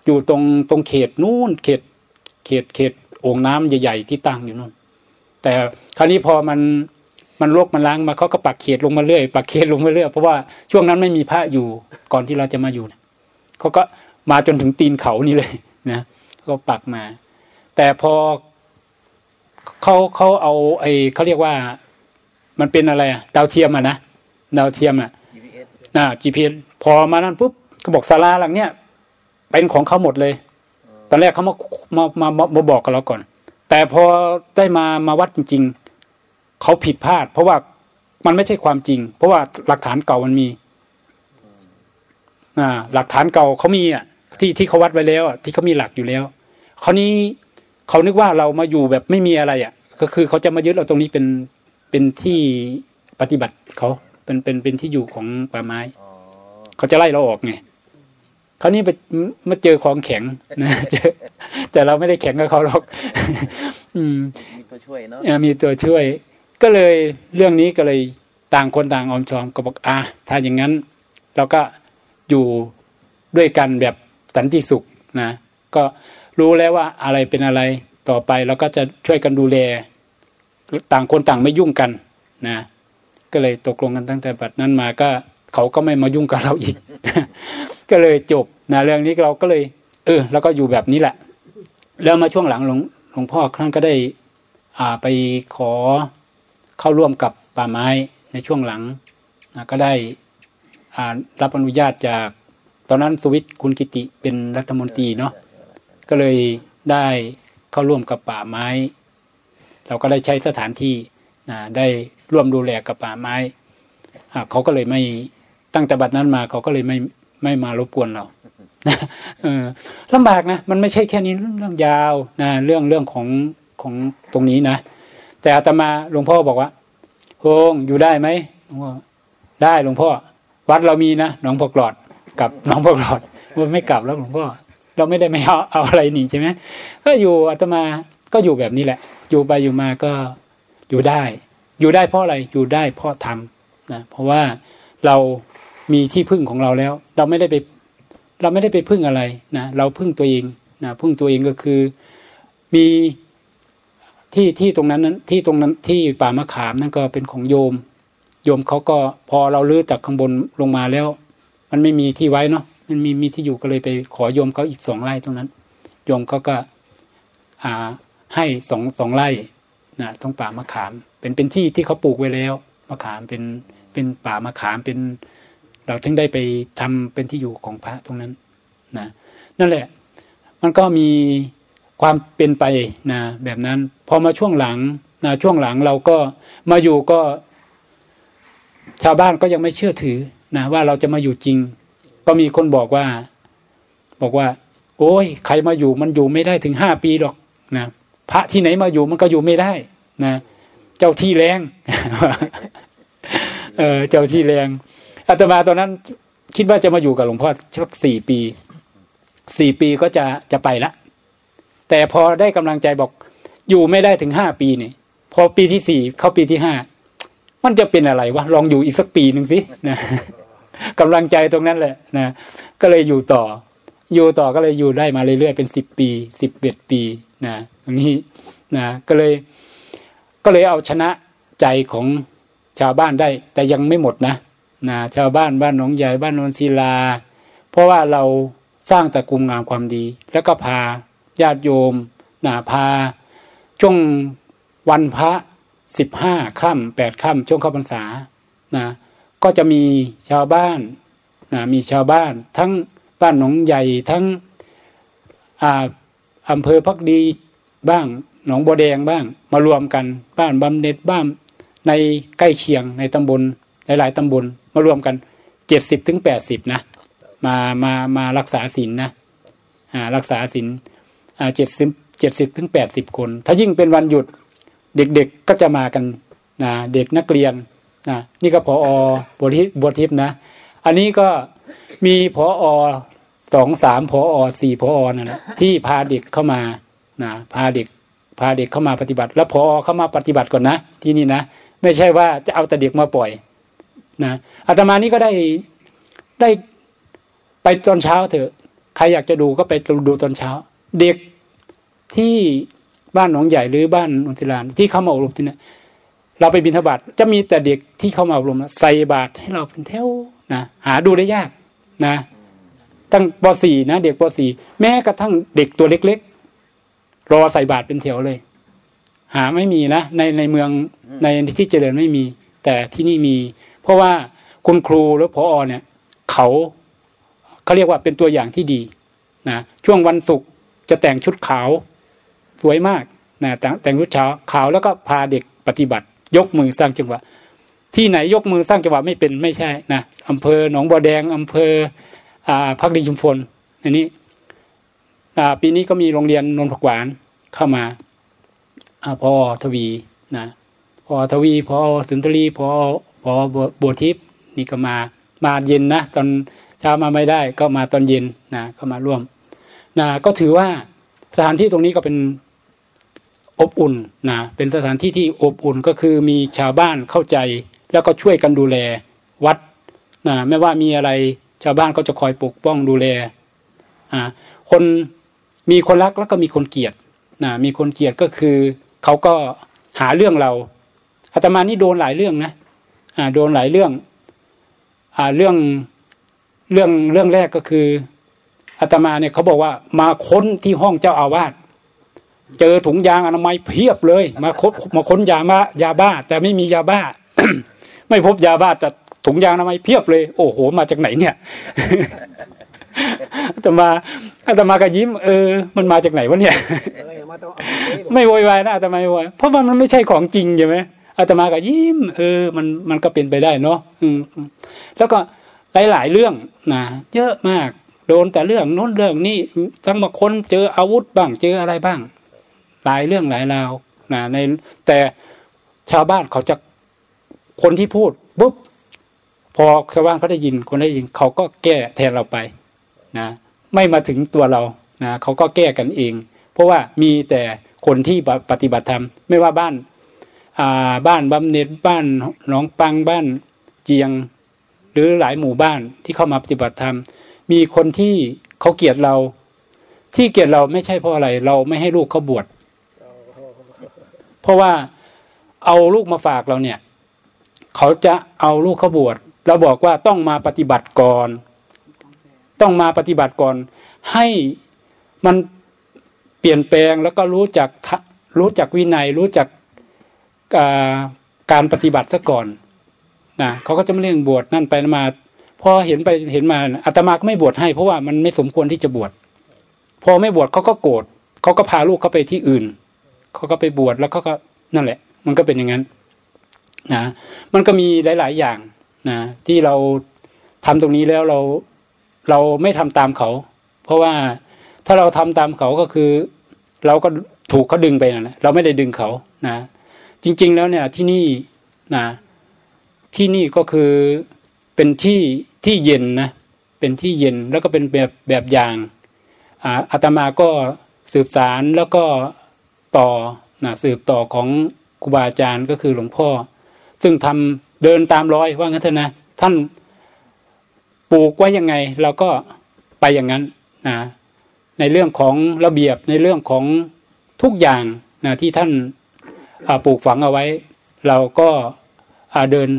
อยู่ตรงตรงเขตนู่นเขต เขตเขตโอ่งน้ำใหญ่ๆที่ตั้งอยู่นู่น แต่คราวนี้พอมันมันรกมันล้างมาเขาก็ปักเขตลงมาเรื่อยปักเขตลงมาเรื่อยเพราะว่าช่วงนั้นไม่มีพระอยู่ก่อนที่เราจะมาอยู่เขาก็มาจนถึงตีนเขานี่เลยนะก็ปักมา แต่พอเขาเขาเอาไอ้เขาเรียกว่า มันเป็นอะไรอะดาวเทียมอะนะดาวเทียมอะ GPS นะ GPS พอมานั่นปุ๊บก็บอกศาลาหลังเนี้ยเป็นของเขาหมดเลย ตอนแรกเขามามามามามาบอกกับเราก่อน แต่พอได้มามาวัดจริง ๆเขาผิดพลาด เพราะว่ามันไม่ใช่ความจริง เพราะว่าหลักฐานเก่ามันมีอ่าหลักฐานเก่าเขามีอะที่ที่เขาวัดไว้แล้วอะที่เขามีหลักอยู่แล้วคราวนี้เขานึกว่าเรามาอยู่แบบไม่มีอะไรอะ ก็คือเขาจะมายึดเราตรงนี้เป็น เป็นที่ปฏิบัติเขาเป็นเป็นเป็นที่อยู่ของป่าไม้อ๋อเขาจะไล่เราออกไงคราวนี้ไปมาเจอของแข็งนะเจอแต่เราไม่ได้แข็งกับเขาหรอกอืมมีตัวช่วยเนาะเอ่อมีตัวช่วย ก็เลยเรื่องนี้ก็เลยต่างคนต่างออมชอมก็บอกอะถ้าอย่างนั้น เราก็อยู่ด้วยกันแบบสันติสุขนะก็รู้แล้วว่าอะไรเป็นอะไรต่อไปเราก็จะช่วยกันดูแล ต่างคนต่างไม่ยุ่งกันนะก็เลยตกลงกันตั้งแต่บัดนั้นมาก็เขาก็ไม่มายุ่งกับเราอีก ก็เลยจบนะเรื่องนี้เราก็เลย เออ แล้วก็อยู่แบบนี้แหละ แล้วมาช่วงหลังหลวงหลวงพ่อครั้งก็ได้ อ่าไปขอเข้าร่วมกับป่าไม้ในช่วงหลังนะก็ได้อ่ารับอนุญาตจาก ตอนนั้นสวิตคุณกิติเป็นรัฐมนตรีเนาะก็เลยได้เข้าร่วมกับป่าไม้ เราก็ได้ใช้สถานที่นะได้ร่วมดูแลกับป่าไม้เขาก็เลยไม่ตั้งแต่บัดนั้นมาเขาก็เลยไม่ไม่มารบกวนเราลำบากนะมันไม่ใช่แค่นี้เรื่องยาวนะเรื่องเรื่องของของตรงนี้นะแต่อาตมาหลวงพ่อบอกว่าโฮงอยู่ได้ไหมหลวงพ่อได้หลวงพ่อ วัดเรามีนะหนองพอกหลอดกับหนองพอกหลอดมันไม่กลับแล้วหลวงพ่อ เราไม่ได้ไม่เอาเอาอะไรหนีใช่ไหมก็อยู่อาตมาก็อยู่แบบนี้แหละ อยู่ไปอยู่มาก็อยู่ได้ อยู่ได้เพราะอะไรอยู่ได้เพราะทำนะเพราะว่าเรามีที่พึ่งของเราแล้ว เราไม่ได้ไปเราไม่ได้ไปพึ่งอะไรนะเราพึ่งตัวเองนะพึ่งตัวเองก็คือมีที่ที่ตรงนั้นนั้นที่ตรงนั้นที่ป่ามะขามนั่นก็เป็นของโยม โยมเขาก็พอเราลื้อจากข้างบนลงมาแล้ว มันไม่มีที่ไว้เนาะมันมีมีที่อยู่ก็เลยไปขอโยมเขาอีกสองไร่ตรงนั้น โยมเขาก็ อ่า ให้สองสองไร่นะตรงป่ามะขาม เป็นเป็นที่ที่เขาปลูกไว้แล้วมะขามเป็นเป็นป่ามะขามเป็น เราถึงได้ไปทำเป็นที่อยู่ของพระตรงนั้นนะนั่นแหละ มันก็มีความเป็นไปนะแบบนั้น พอมาช่วงหลังนะช่วงหลังเราก็มาอยู่ก็ ชาวบ้านก็ยังไม่เชื่อถือนะว่าเราจะมาอยู่จริง ก็มีคนบอกว่า บอกว่า โอ้ยใครมาอยู่มันอยู่ไม่ได้ถึงห้าปีหรอกนะ พระที่ไหนมาอยู่มันก็อยู่ไม่ได้นะเจ้าที่แรง เออ เจ้าที่แรงอาตมาตอนนั้น คิดว่าจะมาอยู่กับหลวงพ่อสักสี่ปีสี่ปีก็จะจะไปละ แต่พอได้กำลังใจบอก อยู่ไม่ได้ถึงห้าปีนี่พอปีที่สี่เข้าปีที่ห้ามันจะเป็นอะไรวะลองอยู่อีกสักปีหนึ่งสินะกำลังใจตรงนั้นแหละนะก็เลยอยู่ต่อ อยู่ต่อก็เลยอยู่ได้มาเรื่อยๆเป็นสิบปีสิบเอ็ดปีนะ ตรงนี้นะก็เลยก็เลยเอาชนะใจของชาวบ้านได้ แต่ยังไม่หมดนะนะชาวบ้านบ้านหนองใหญ่บ้านนนศิลา เพราะว่าเราสร้างตระกูลงามความดี แล้วก็พาญาติโยมนะพาช่วงวันพระสิบห้าค่ำแปดค่ำช่วงเข้าพรรษานะก็จะมีชาวบ้านนะมีชาวบ้าน ทั้งบ้านหนองใหญ่ทั้งอ่าอำเภอพักดี บ้าง หนองบัวแดงบ้าง มารวมกันบ้านบำเน็จบ้านในใกล้เคียงในตำบลหลายๆตำบลมารวมกันเจ็ดสิบถึงแปดสิบนะมามามารักษาศีลนนะอ่ารักษาศีลอ่าเจ็ดสิบเจ็ดสิบถึงแปดสิบคน ถ้ายิ่งเป็นวันหยุดเด็กๆก็จะมากันนะเด็กนักเรียนนะนี่ก็พออบทิบทิพนะ อันนี้ก็มีพออสองสามพออสี่พออนั่นแหละที่พาเด็กเข้ามา นะพาเด็กพาเด็กเข้ามาปฏิบัติ แล้วพอเข้ามาปฏิบัติก่อนนะ ที่นี่นะ ไม่ใช่ว่าจะเอาแต่เด็กมาปล่อยนะอาตมานี่ก็ได้ได้ไปตอนเช้าเถอะ ใครอยากจะดูก็ไปดูตอนเช้า เด็กที่บ้านหนองใหญ่หรือบ้านนนทิลานที่เข้ามาอบรมที่นี่เราไปบินทบาทจะมีแต่เด็กที่เข้ามาอบรมใส่บาตรให้เราเป็นแถวนะหาดูได้ยากนะ ตั้งป .4 นะเด็กป .4 แม้กระทั่งเด็กตัวเล็ก รอใส่บาตรเป็นแถวเลย หาไม่มีนะในในเมืองในที่เจริญไม่มี แต่ที่นี่มี เพราะว่าคุณครูหรือพอเนี่ย เขาเขาเรียกว่าเป็นตัวอย่างที่ดีนะช่วงวันศุกร์จะแต่งชุดขาวสวยมากนะแต่แต่งชุดเช้าขาวแล้วก็พาเด็กปฏิบัติ ยกมือสร้างจังหวะ ที่ไหนยกมือสร้างจังหวะไม่เป็นไม่ใช่นะอำเภอหนองบัวแดงอำเภออ่าพักดีชุมพลอันนี้อ่า ปีนี้ก็มีโรงเรียนนนทกหวานเข้ามาอ่าพอทวีนะพอทวีพอสุนทรีพอพอบัวทิพย์นี่ก็มามาเย็นนะตอนเช้ามาไม่ได้ก็มาตอนเย็นนะก็มาร่วมนะก็ถือว่าสถานที่ตรงนี้ก็เป็นอบอุ่นนะเป็นสถานที่ที่อบอุ่นก็คือมีชาวบ้านเข้าใจ แล้วก็ช่วยกันดูแลวัดนะไม่ว่ามีอะไรชาวบ้านก็จะคอยปกป้องดูแลอ่าคน มีคนรักแล้วก็มีคนเกลียดนะมีคนเกลียดก็คือเขาก็หาเรื่องเราอาตมานี่โดนหลายเรื่องนะอ่าโดนหลายเรื่องอ่าเรื่องเรื่องเรื่องแรกก็คืออาตมาเนี่ยเขาบอกว่ามาค้นที่ห้องเจ้าอาวาสเจอถุงยางอนามัยเพียบเลย มาค้นมาค้นยามายาบ้า แต่ไม่มียาบ้า ไม่พบยาบ้าแต่ถุงยางอนามัยเพียบเลย โอ้โห มาจากไหนเนี่ย อาตมาอาตมาก็ยิ้มเออมันมาจากไหนวะเนี่ยไม่โวยวายนะอาตมาไม่โวยวายเพราะมันไม่ใช่ของจริงใช่ไหมอาตมาก็ยิ้ม เออ มันมันก็เป็นไปได้เนาะอืมแล้วก็หลายๆเรื่องนะเยอะมากโดนแต่เรื่องโน้นเรื่องนี้ทั้งมาค้นเจออาวุธบ้างเจออะไรบ้าง หลายเรื่องหลายราวนะในแต่ชาวบ้านเขาจะคนที่พูดปุ๊บพอชาวบ้านเขาได้ยินคนได้ยินเขาก็แก้แทนเราไป นะไม่มาถึงตัวเรานะเขาก็แก้กันเอง เพราะว่ามีแต่คนที่ปฏิบัติธรรม ไม่ว่าบ้านาบ้านบำเน็จบ้านหนองปังบ้านเจียง หรือหลายหมู่บ้านที่เข้ามาปฏิบัติธรรม มีคนที่เขาเกลียดเรา ที่เกลียดเราไม่ใช่เพราะอะไร เราไม่ให้ลูกเขาบวชเพราะว่าเอาลูกมาฝากเราเนี่ย เขาจะเอาลูกเขาบวชเราบอกว่าต้องมาปฏิบัติก่อน ต้องมาปฏิบัติก่อน ให้มันเปลี่ยนแปลงแล้วก็รู้จักรู้จักวินัย รู้จักการปฏิบัติซะก่อนนะเขาก็จะไม่เรื่องบวชนั่นไปมาพอเห็นไปเห็นมาอาตมาก็ไม่บวชให้ เพราะว่ามันไม่สมควรที่จะบวชพอไม่บวชเขาก็โกรธเขาก็พาลูกเขาไปที่อื่นเขาก็ไปบวชแล้วเขาก็นั่นแหละ มันก็เป็นอย่างนั้นนะมันก็มีหลาย ๆ อย่างนะที่เราทำตรงนี้แล้วเรา เราไม่ทำตามเขา เพราะว่าถ้าเราทำตามเขาก็คือ เราก็ถูกเขาดึงไปนะเราไม่ได้ดึงเขานะ จริง ๆ แล้วเนี่ยที่นี่นะที่นี่ก็คือเป็นที่ที่เย็นนะเป็นที่เย็นแล้วก็เป็นแบบแบบอย่างอาตมาก็สืบสารแล้วก็ต่อนะสืบต่อของครูบาอาจารย์ก็คือหลวงพ่อ ซึ่งทำเดินตามรอยว่างั้นเถอะนะท่าน ลูกไว้ยังไงเราก็ไปอย่างนั้นนะในเรื่องของระเบียบในเรื่องของทุกอย่างนะที่ท่านปลูกฝังเอาไว้ เราก็เดิน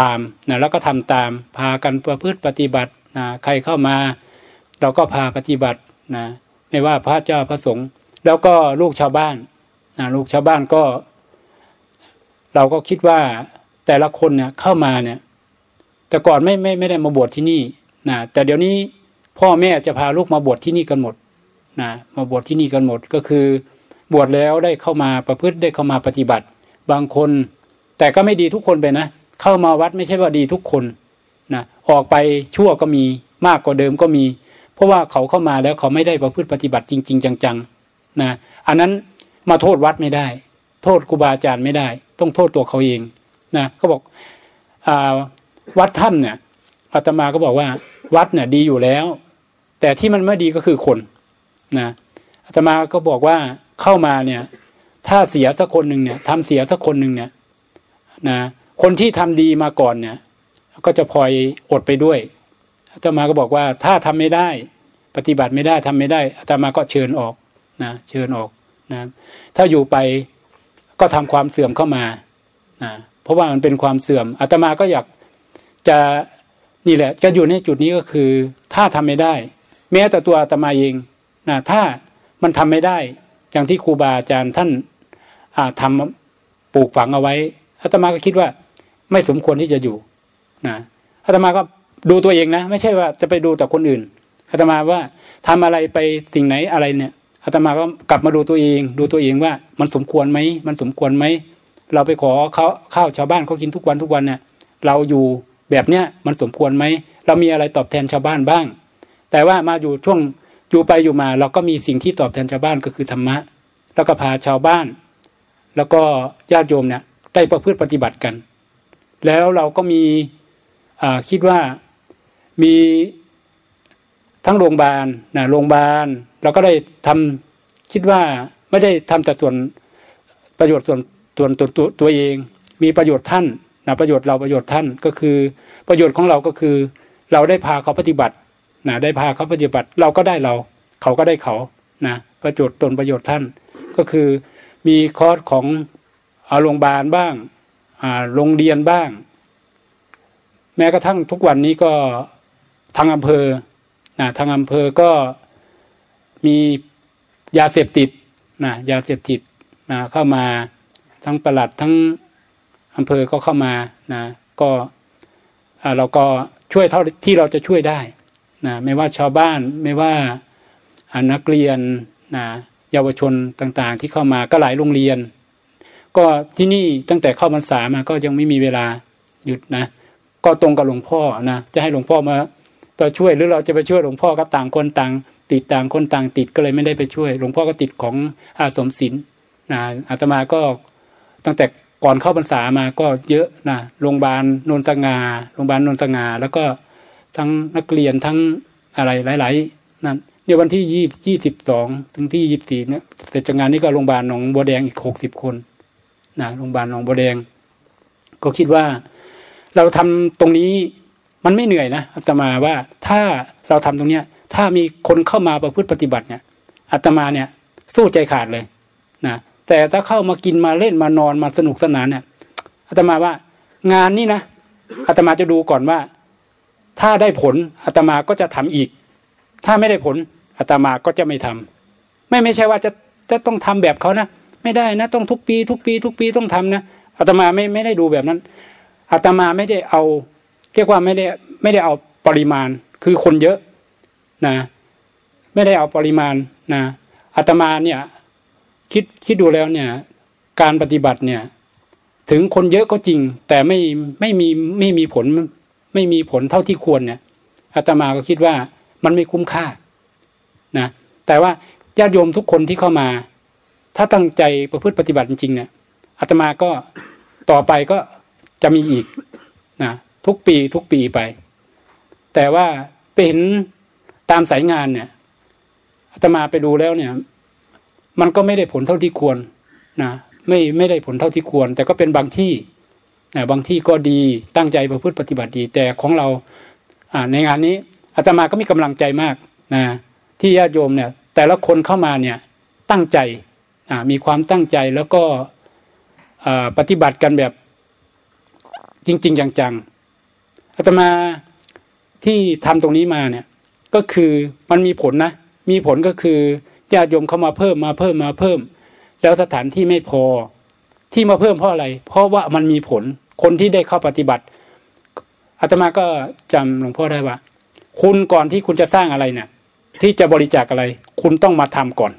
ตามนะแล้วก็ทำตามพากันประพฤติปฏิบัตินะใครเข้ามา เราก็พาปฏิบัตินะไม่ว่าพระเจ้าพระสงฆ์แล้วก็ลูกชาวบ้านนะลูกชาวบ้านก็ เราก็คิดว่าแต่ละคนเนี่ยเข้ามาเนี่ย แต่ก่อนไม่ไม่ไม่ได้มาบวชที่นี่นะแต่เดี๋ยวนี้พ่อแม่จะพาลูกมาบวชที่นี่กันหมดนะมาบวชที่นี่กันหมดก็คือบวชแล้วได้เข้ามาประพฤติได้เข้ามาปฏิบัติ บางคน แต่ก็ไม่ดีทุกคนไปนะ เข้ามาวัดไม่ใช่ว่าดีทุกคนนะออกไปชั่วก็มีมากกว่าเดิมก็มี เพราะว่าเขาเข้ามาแล้วเขาไม่ได้ประพฤติปฏิบัติจริง ๆ จังๆนะอันนั้นมาโทษวัดไม่ได้ โทษครูบาอาจารย์ไม่ได้ ต้องโทษตัวเขาเองนะเขาบอกอ วัดถ้ำเนี่ยอาตมาก็บอกว่า วัดเนี่ยดีอยู่แล้ว แต่ที่มันไม่ดีก็คือคนนะอาตมาก็บอกว่าเข้ามาเนี่ย ถ้าเสียสักคนหนึ่งเนี่ยทำเสียสักคนหนึ่งเนี่ยนะคนที่ทำดีมาก่อนเนี่ย ก็จะพลอยอดไปด้วยอาตมาก็บอกว่าถ้าทำไม่ได้ ปฏิบัติไม่ได้ทำไม่ได้อาตมาก็เชิญออกนะเชิญออกนะถ้าอยู่ไปก็ทำความเสื่อมเข้ามานะเพราะว่ามันเป็นความเสื่อมอาตมาก็อยาก จะนี่แหละจะอยู่ในจุดนี้ก็คือ ถ้าทำไม่ได้ แม้แต่ตัวอาตมาเองนะถ้ามันทำไม่ได้ อย่างที่ครูบาอาจารย์ท่านทำปลูกฝังเอาไว้อาตมาก็คิดว่า ไม่สมควรที่จะอยู่นะอาตมาก็ดูตัวเองนะ ไม่ใช่ว่าจะไปดูแต่คนอื่นอาตมาว่าทำอะไรไปสิ่งไหนอะไรเนี่ยอาตมาก็กลับมาดูตัวเอง ดูตัวเองว่ามันสมควรไหมมันสมควรไหมเราไปขอเขาข้าวชาวบ้านเขากินทุกวันทุกวันเนี่ยเราอยู่ แบบเนี้ยมันสมควรไหมเรามีอะไรตอบแทนชาวบ้านบ้าง แต่ว่ามาอยู่ช่วงอยู่ไปอยู่มา เราก็มีสิ่งที่ตอบแทนชาวบ้านก็คือธรรมะ แล้วก็พาชาวบ้าน แล้วก็ญาติโยมเนี่ยได้ประพฤติปฏิบัติกัน แล้วเราก็มีคิดว่ามีทั้งโรงพยาบาลนะโรงพยาบาลเราก็ได้ทำคิดว่าไม่ได้ทำแต่ส่วนประโยชน์ส่วนส่วนตัวตัวตัวเอง มีประโยชน์ท่าน นะประโยชน์เราประโยชน์ท่านก็คือ ประโยชน์ของเราก็คือ เราได้พาเขาปฏิบัตินะได้พาเขาปฏิบัติเราก็ได้เรา เขาก็ได้เขานะประโยชน์ตนประโยชน์ท่าน ก็คือมีคอร์สของโรงพยาบาลบ้างโรงเรียนบ้าง แม้กระทั่งทุกวันนี้ก็ทางอำเภอนะทางอำเภอก็มียาเสพติดนะยาเสพติดนะเข้ามาทั้งประหลัดทั้ง อำเภอก็เข้ามานะก็เราก็ช่วยเท่าที่เราจะช่วยได้นะไม่ว่าชาวบ้านไม่ว่านักเรียนนะเยาวชนต่างๆ ที่เข้ามาก็หลายโรงเรียน ก็ที่นี่ตั้งแต่เข้าพรรษามาก็ยังไม่มีเวลาหยุดนะ ก็ตรงกับหลวงพ่อนะจะให้หลวงพ่อมาไปช่วยหรือเราจะไปช่วยหลวงพ่อก็ต่างคนต่าง ติดต่างคนต่างติดก็เลยไม่ได้ไปช่วย หลวงพ่อก็ติดของอาสมศิล์นะอาตมาก็ตั้งแต่ ก่อนเข้าพรรษามาก็เยอะนะโรงพยาบาลนนสงาโรงพยาบาลนนสงาแล้วก็ทั้งนักเรียนทั้งอะไรหลาย ๆ นั่นเดี๋ยววันที่ยี่ยี่สิบสองถึงที่ยี่สิบสี่เนี่ยเสร็จจากงานนี้ก็โรงพยาบาลหนองบัวแดงอีกหกสิบคนนะโรงพยาบาลหนองบัวแดง ก็คิดว่า เราทำตรงนี้มันไม่เหนื่อยนะอาตมาว่าถ้าเราทำตรงเนี้ย ถ้ามีคนเข้ามาประพฤติปฏิบัติเนี่ยอาตมาเนี่ย สู้ใจขาดเลยนะ แต่ถ้าเข้ามากินมาเล่นมานอนมาสนุกสนานเนี่ยอาตมาว่างานนี้นะอาตมาจะดูก่อนว่า ถ้าได้ผลอาตมาก็จะทำอีก ถ้าไม่ได้ผลอาตมาก็จะไม่ทำไม่ไม่ใช่ว่าจะจะต้องทำแบบเขานะไม่ได้นะ ต้องทุกปี ทุกปี ทุกปีต้องทำนะอาตมาไม่ไม่ได้ดูแบบนั้นอาตมาไม่ได้เอา เรียกว่าไม่ได้ไม่ได้เอาปริมาณคือคนเยอะนะ ไม่ได้เอาปริมาณนะอาตมาเนี่ย คิดคิดดูแล้วเนี่ย การปฏิบัติเนี่ย ถึงคนเยอะก็จริง แต่ไม่ไม่มีไม่มีผล ไม่มีผลเท่าที่ควรเนี่ยอาตมาก็คิดว่ามันไม่คุ้มค่านะแต่ว่าญาติโยมทุกคนที่เข้ามา ถ้าตั้งใจประพฤติปฏิบัติจริงเนี่ยอาตมาก็ต่อไปก็จะมีอีกนะทุกปีทุกปีไป แต่ว่าไปเห็นตามสายงานเนี่ยอาตมาไปดูแล้วเนี่ย มันก็ไม่ได้ผลเท่าที่ควรนะไม่ไม่ได้ผลเท่าที่ควร แต่ก็เป็นบางที่นะบางที่ก็ดีตั้งใจประพฤติปฏิบัติดี แต่ของเราในงานนี้อาตมาก็มีกำลังใจมากนะที่ญาติโยมเนี่ย แต่ละคนเข้ามาเนี่ยตั้งใจมีความตั้งใจแล้วก็ปฏิบัติกันแบบจริง ๆ จังๆอาตมาที่ทำตรงนี้มาเนี่ยก็คือมันมีผลนะ มีผลก็คือ ญาติโยมเข้ามาเพิ่มมาเพิ่มมาเพิ่ม แล้วสถานที่ไม่พอที่มาเพิ่มเพราะอะไร เพราะว่ามันมีผลคนที่ได้เข้าปฏิบัติอาตมาก็จำหลวงพ่อได้ว่า คุณก่อนที่คุณจะสร้างอะไรเนี่ยที่จะบริจาคอะไร คุณต้องมาทำก่อน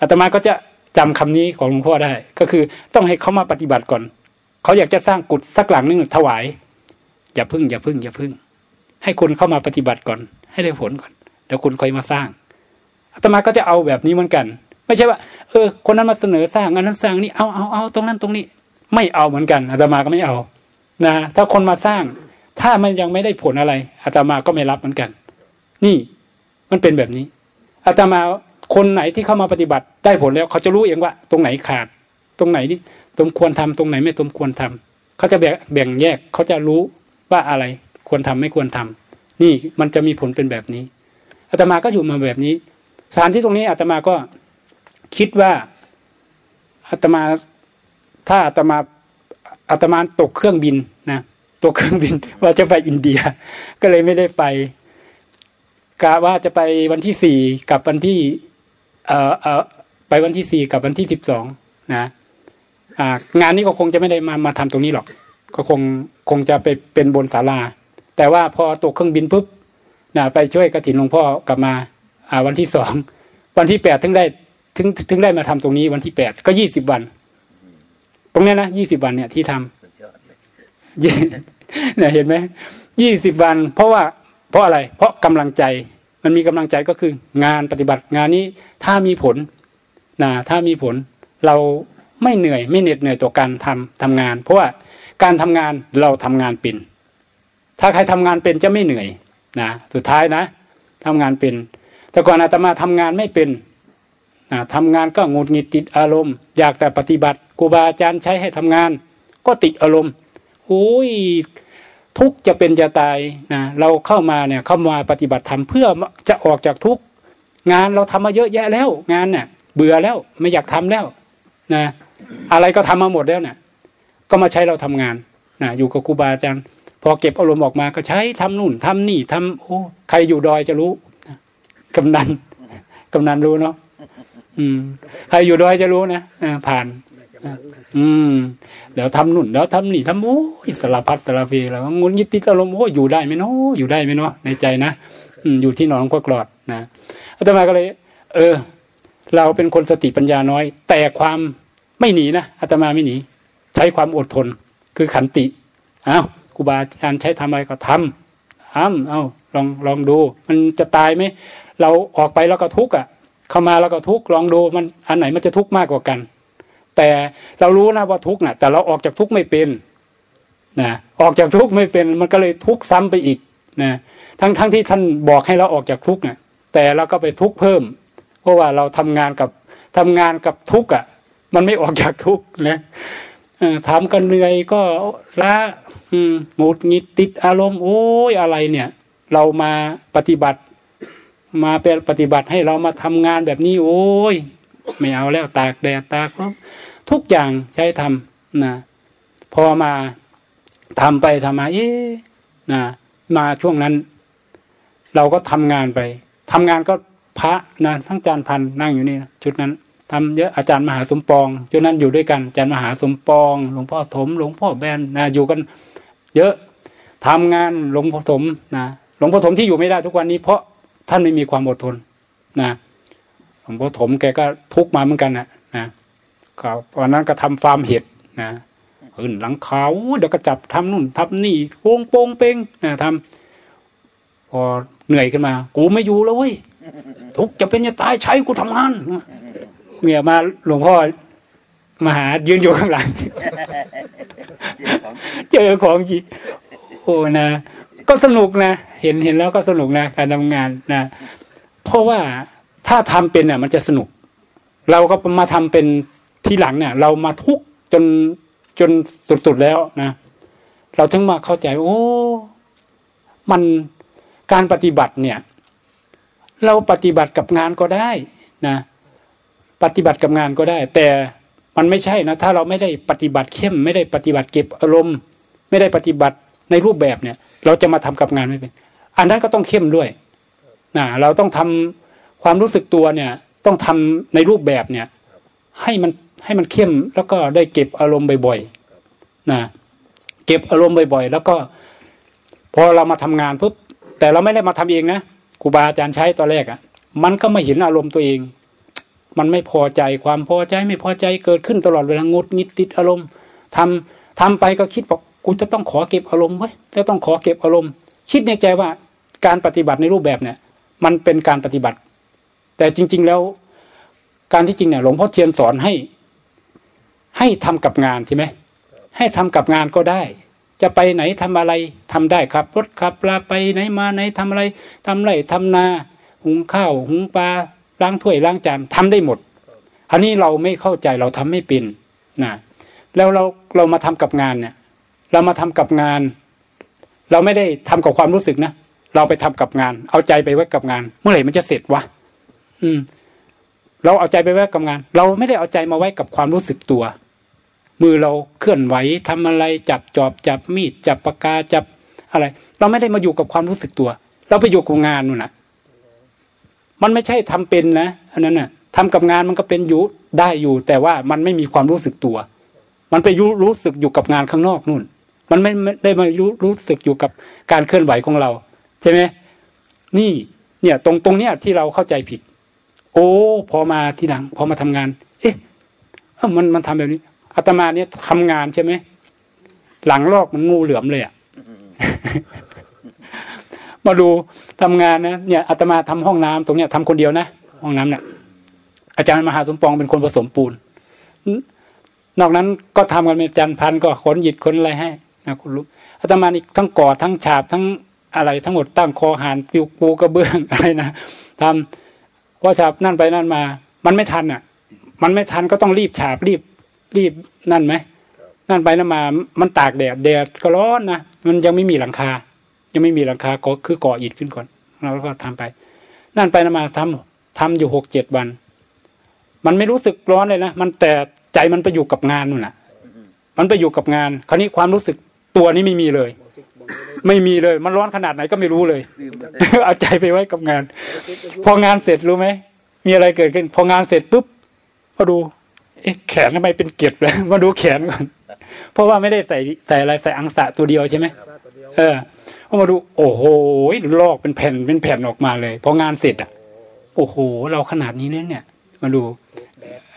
อาตมาก็จะจำคำนี้ของหลวงพ่อได้ ก็คือต้องให้เขามาปฏิบัติก่อน เขาอยากจะสร้างกุฏสักหลังนึงถวาย อย่าพึ่งอย่าพึ่งอย่าพึ่ง ให้คุณเข้ามาปฏิบัติก่อน ให้ได้ผลก่อนเดี๋ยวคุณค่อยมาสร้าง อาตมาก็จะเอาแบบนี้เหมือนกัน ไม่ใช่ว่า เออ คนนั้นมาเสนอสร้างอันนั้นสร้างนี่เอาเอาเอาตรงนั้นตรงนี้ ไม่เอาเหมือนกันอาตมาก็ไม่เอา นะ ถ้าคนมาสร้าง ถ้ามันยังไม่ได้ผลอะไรอาตมาก็ไม่รับเหมือนกัน นี่มันเป็นแบบนี้อาตมาคนไหนที่เข้ามาปฏิบัติได้ผลแล้ว เขาจะรู้เองว่า ตรงไหนขาด ตรงไหนนี่สมควรทำตรงไหนไม่สมควรทำเขาจะแบ่งแบ่งแยกเขาจะรู้ว่าอะไรควรทำไม่ควรทำนี่มันจะมีผลเป็นแบบนี้อาตมาก็อยู่มาแบบนี้ สถานที่ตรงนี้อาตมาก็คิดว่าอาตมาถ้าอาตมาอาตมาตกเครื่องบินนะตกเครื่องบินว่าจะไปอินเดีย ก็เลยไม่ได้ไปกะว่าจะไปวันที่สี่กับวันที่ เอ่อเอ่อไปวันที่สี่กับวันที่สิบสองนะงานนี้ก็คงจะไม่ได้มามาทำตรงนี้หรอก ก็คงคงจะไปเป็นบนศาลา แต่ว่าพอตกเครื่องบินปุ๊บนะไปช่วยกระถินหลวงพ่อกลับมา อ่าวันที่สองวันที่แปดถึงได้ถึงถึงได้มาทำตรงนี้ วันที่แปดก็ยี่สิบวัน ตรงนี้นะยี่สิบวันเนี่ยที่ทำเนี่ยเห็นไหมยี่สิบวัน เพราะว่า เพราะอะไร เพราะกำลังใจ มันมีกำลังใจก็คือ งานปฏิบัติงานนี้ถ้ามีผลนะถ้ามีผล เราไม่เหนื่อยไม่เหน็ดเหนื่อยต่อการทำทำงาน เพราะว่าการทำงานเราทำงานเป็นถ้าใครทำงานเป็นจะไม่เหนื่อยนะสุดท้ายนะทำงานเป็น แต่ก่อนอาตมาทำงานไม่เป็นนะทำงานก็งุดหงิดติดอารมณ์ อยากแต่ปฏิบัติครูบาอาจารย์ใช้ให้ทำงาน ก็ติดอารมณ์โอ้ยทุกจะเป็นจะตายนะเราเข้ามาเนี่ยเข้ามาปฏิบัติธรรมเพื่อจะออกจากทุกงานเราทำมาเยอะแยะแล้ว งานเนี่ยเบื่อแล้วไม่อยากทำแล้วนะอะไรก็ทำมาหมดแล้วเนี่ยก็มาใช้เราทำงานนะอยู่กับครูบาอาจารย์พอเก็บอารมณ์ออกมาก็ใช้ทำนู่นทำนี่ทำโอ้ใครอยู่ดอยจะรู้ กำนันกำนันรู้เนาะอืม ใครอยู่ดอยจะรู้นะผ่าน อืมเดี๋ยวทำนุ่นเดี๋ยวทำนี่ทำโอ้ยสารพัดสารพีแล้วงุนยิติอารมณ์โอ้อยู่ได้ไหมเนาะอยู่ได้ไหมเนาะในใจนะอืมอยู่ที่หนอนก็กรอดนะอาตมาก็เลย เออ เราเป็นคนสติปัญญาน้อย แต่ความไม่หนีนะอาตมาไม่หนี ใช้ความอดทน คือขันติอ้าวครูบาอาจารย์ใช้ทำอะไรก็ทำทำเอาลองลองดู มันจะตายไหม เราออกไปแล้วก็ทุกข์อะ เข้ามาแล้วก็ทุกข์ลองดูมันอันไหนมันจะทุกข์มากกว่ากัน แต่เรารู้นะว่าทุกข์นะแต่เราออกจากทุกข์ไม่เป็นนะออกจากทุกข์ไม่เป็นมันก็เลยทุกข์ซ้ำไปอีกนะทั้งทั้งที่ท่านบอกให้เราออกจากทุกข์นะแต่เราก็ไปทุกข์เพิ่ม เพราะว่าเราทำงานกับทำงานกับทุกข์อะ มันไม่ออกจากทุกข์นะทำกันเหนื่อยก็ละหงุดหงิดติดอารมณ์โอ้ยอะไรเนี่ย เรามาปฏิบัติ มาเป็นปฏิบัติให้เรามาทำงานแบบนี้โอ้ย ไม่เอาแล้วตากแดดตากลมทุกอย่างใช้ทำนะพอมาทำไปทำมาเอ๊ะนะมาช่วงนั้น เราก็ทำงานไปทำงานก็พระนะทั้งจานพันนั่งอยู่นี่นะชุดนั้นทำเยอะอาจารย์มหาสมปองชุดนั้นอยู่ด้วยกันอาจารย์มหาสมปองหลวงพ่อถมหลวงพ่อแบนนะอยู่กัน เยอะทำงานหลวงพ่อถมนะหลวงพ่อถมที่อยู่ไม่ได้ทุกวันนี้เพราะ ท่านไม่มีความอดทนนะหลวงพ่อถมแกก็ทุกมาเหมือนกันนะนะก็วันนั้นก็ทำฟาร์มเห็ดนะขึ้นหลังเขาเดี๋ยวก็จับทำนู่นทำนี่โป่งโป่งเป้งนะทำพอเหนื่อยขึ้นมา กูไม่อยู่แล้วเว้ยทุกจะเป็นจะตายใช้กูทำงานเมียมาหลวงพ่อมาหายืนอยู่ข้างหลัง เจอของจริงโอ้นะ ก็สนุกนะ เห็นเห็นแล้วก็สนุกนะการทำงานนะเพราะว่าถ้าทำเป็นเนี่ยมันจะสนุก เราก็มาทำเป็นทีหลังเนี่ย เรามาทุกจนจนสุดๆแล้วนะเราถึงมาเข้าใจ โอ้มันการปฏิบัติเนี่ย เราปฏิบัติกับงานก็ได้นะ ปฏิบัติกับงานก็ได้ แต่มันไม่ใช่นะ ถ้าเราไม่ได้ปฏิบัติเข้ม ไม่ได้ปฏิบัติเก็บอารมณ์ ไม่ได้ปฏิบัติ ในรูปแบบเนี่ย เราจะมาทำกับงานไม่เป็น อันนั้นก็ต้องเข้มด้วยนะเราต้องทำความรู้สึกตัวเนี่ย ต้องทำในรูปแบบเนี่ย ให้มันให้มันเข้มแล้วก็ได้เก็บอารมณ์บ่อยๆนะเก็บอารมณ์บ่อยๆ แล้วก็ พอเรามาทำงานปุ๊บแต่เราไม่ได้มาทำเองนะครูบาอาจารย์ใช้ตอนแรกอะ่ะ มันก็ไม่เห็นอารมณ์ตัวเอง มันไม่พอใจความพอใจไม่พอใจเกิดขึ้นตลอดเวลางดงิดติดอารมณ์ทำทำไปก็คิดบอก กูจะต้องขอเก็บอารมณ์ไว้จะต้องขอเก็บอารมณ์ คิดในใจว่าการปฏิบัติในรูปแบบเนี่ย มันเป็นการปฏิบัติ แต่จริง ๆแล้ว การที่จริงเนี่ย หลวงพ่อเทียนสอนให้ ให้ทำกับงานใช่ไหมให้ทำกับงานก็ได้ จะไปไหนทำอะไรทำได้ครับรถขับลาไปไหนมาไหนทำอะไรทำไรทำนา หุงข้าว หุงปลาล้างถ้วยล้างจานทำได้หมด อันนี้เราไม่เข้าใจเราทำไม่เป็นนะแล้วเราเรามาทำกับงานเนี่ย เรามาทำกับงาน เราไม่ได้ทำกับความรู้สึกนะเราไปทำกับงาน เอาใจไปไว้กับงาน เมื่อไหร่มันจะเสร็จวะอืม เราเอาใจไปไว้กับงาน เราไม่ได้เอาใจมาไว้กับความรู้สึกตัว มือเราเคลื่อนไหวทำอะไรจับจอบจับมีดจับปากกาจับอะไร เราไม่ได้มาอยู่กับความรู้สึกตัว เราไปอยู่กับงานนู่นน่ะมันไม่ใช่ทำเป็นนะอันนั้นน่ะทำกับงานมันก็เป็นอยู่ได้อยู่ แต่ว่ามันไม่มีความรู้สึกตัว มันไปรู้รู้สึกอยู่กับงานข้างนอกนู่น มันไม่ได้มารู้รู้สึกอยู่กับการเคลื่อนไหวของเราใช่ไหมนี่เนี่ยตรงตรงเนี้ยที่เราเข้าใจผิด โอ้ พอมาที่หลัง พอมาทำงาน เอ๊ะมันมันทำแบบนี้อาตมาเนี่ยทำงานใช่ไหมหลังลอกมันงูเหลือมเลยอะ่ะมาดูทำงานนะเนี่ยอาตมาทำห้องน้ำตรงเนี้ยทำคนเดียวนะห้องน้ำเนี่ยอาจารย์มหาสมปองเป็นคนผสมปูน นอกนั้นก็ทำกันเป็นอาจารย์พันก็ขนหยิดขนอะไรให้ นะคุณรู้อาตมานี่ทั้งก่อทั้งฉาบทั้งอะไรทั้งหมดตั้งคอหานปิวปูกระเบื้องอะไรนะทำพอฉาบนั่นไปนั่นมา มันไม่ทันอะ มันไม่ทันก็ต้องรีบฉาบรีบรีบนั่นไหมนั่นไปนั่นมา มันตากแดดแดดก็ร้อนนะมันยังไม่มีหลังคา ยังไม่มีหลังคาก็คือก่ออิฐขึ้นก่อนเราก็ทำไป นั่นไปนั่นมาทำทำอยู่หกเจ็ดวัน มันไม่รู้สึกร้อนเลยนะมันแต่ใจมันไปอยู่กับงานนู่นแหละมันไปอยู่กับงาน คราวนี้ความรู้สึก ตัวนี้ไม่มีเลย ไม่มีเลย มันร้อนขนาดไหนก็ไม่รู้เลย เอาใจไปไว้กับงาน พองานเสร็จรู้ไหมมีอะไรเกิดขึ้น พองานเสร็จปุ๊บมาดู เอ๊ะแขนทำไมเป็นเกล็ดเลยมาดูแขนก่อนเพราะว่าไม่ได้ใส่ใส่อะไรใส่อังสะตัวเดียวใช่ไหมเออพอมาดู โอ้โหลอกเป็นแผ่นเป็นแผ่นออกมาเลย พองานเสร็จอะ โอ้โห เราขนาดนี้เนี่ยเนี่ย มาดู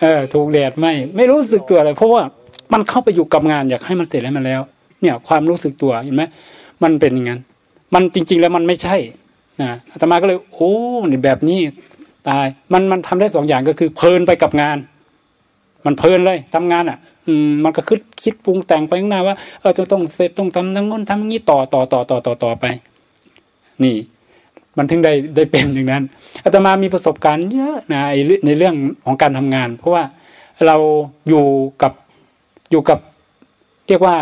เออถูกแดดไหมไม่รู้สึกตัวเลยเพราะว่ามันเข้าไปอยู่กับงานอยากให้มันเสร็จแล้วมันแล้ว เนี่ยความรู้สึกตัวเห็นไหมมันเป็นอย่างนั้นมันจริง ๆ แล้วมันไม่ใช่นะอาตมาก็เลย โอ้นี่แบบนี้ตายมันมันทำได้สองอย่างก็คือ เพลินไปกับงาน มันเพลินเลยทำงานอะ อืมมันก็คิดคิดปรุงแต่งไปข้างหน้าว่าเออจะต้องเสร็จต้องทำทั้งนู้นทำนี้ต่อต่อต่อต่อต่อต่อไป นี่ มันถึงได้ได้เป็นอย่างนั้นอาตมามีประสบการณ์เยอะนะในเรื่องของการทำงาน เพราะว่าเราอยู่กับอยู่กับ เรียกว่า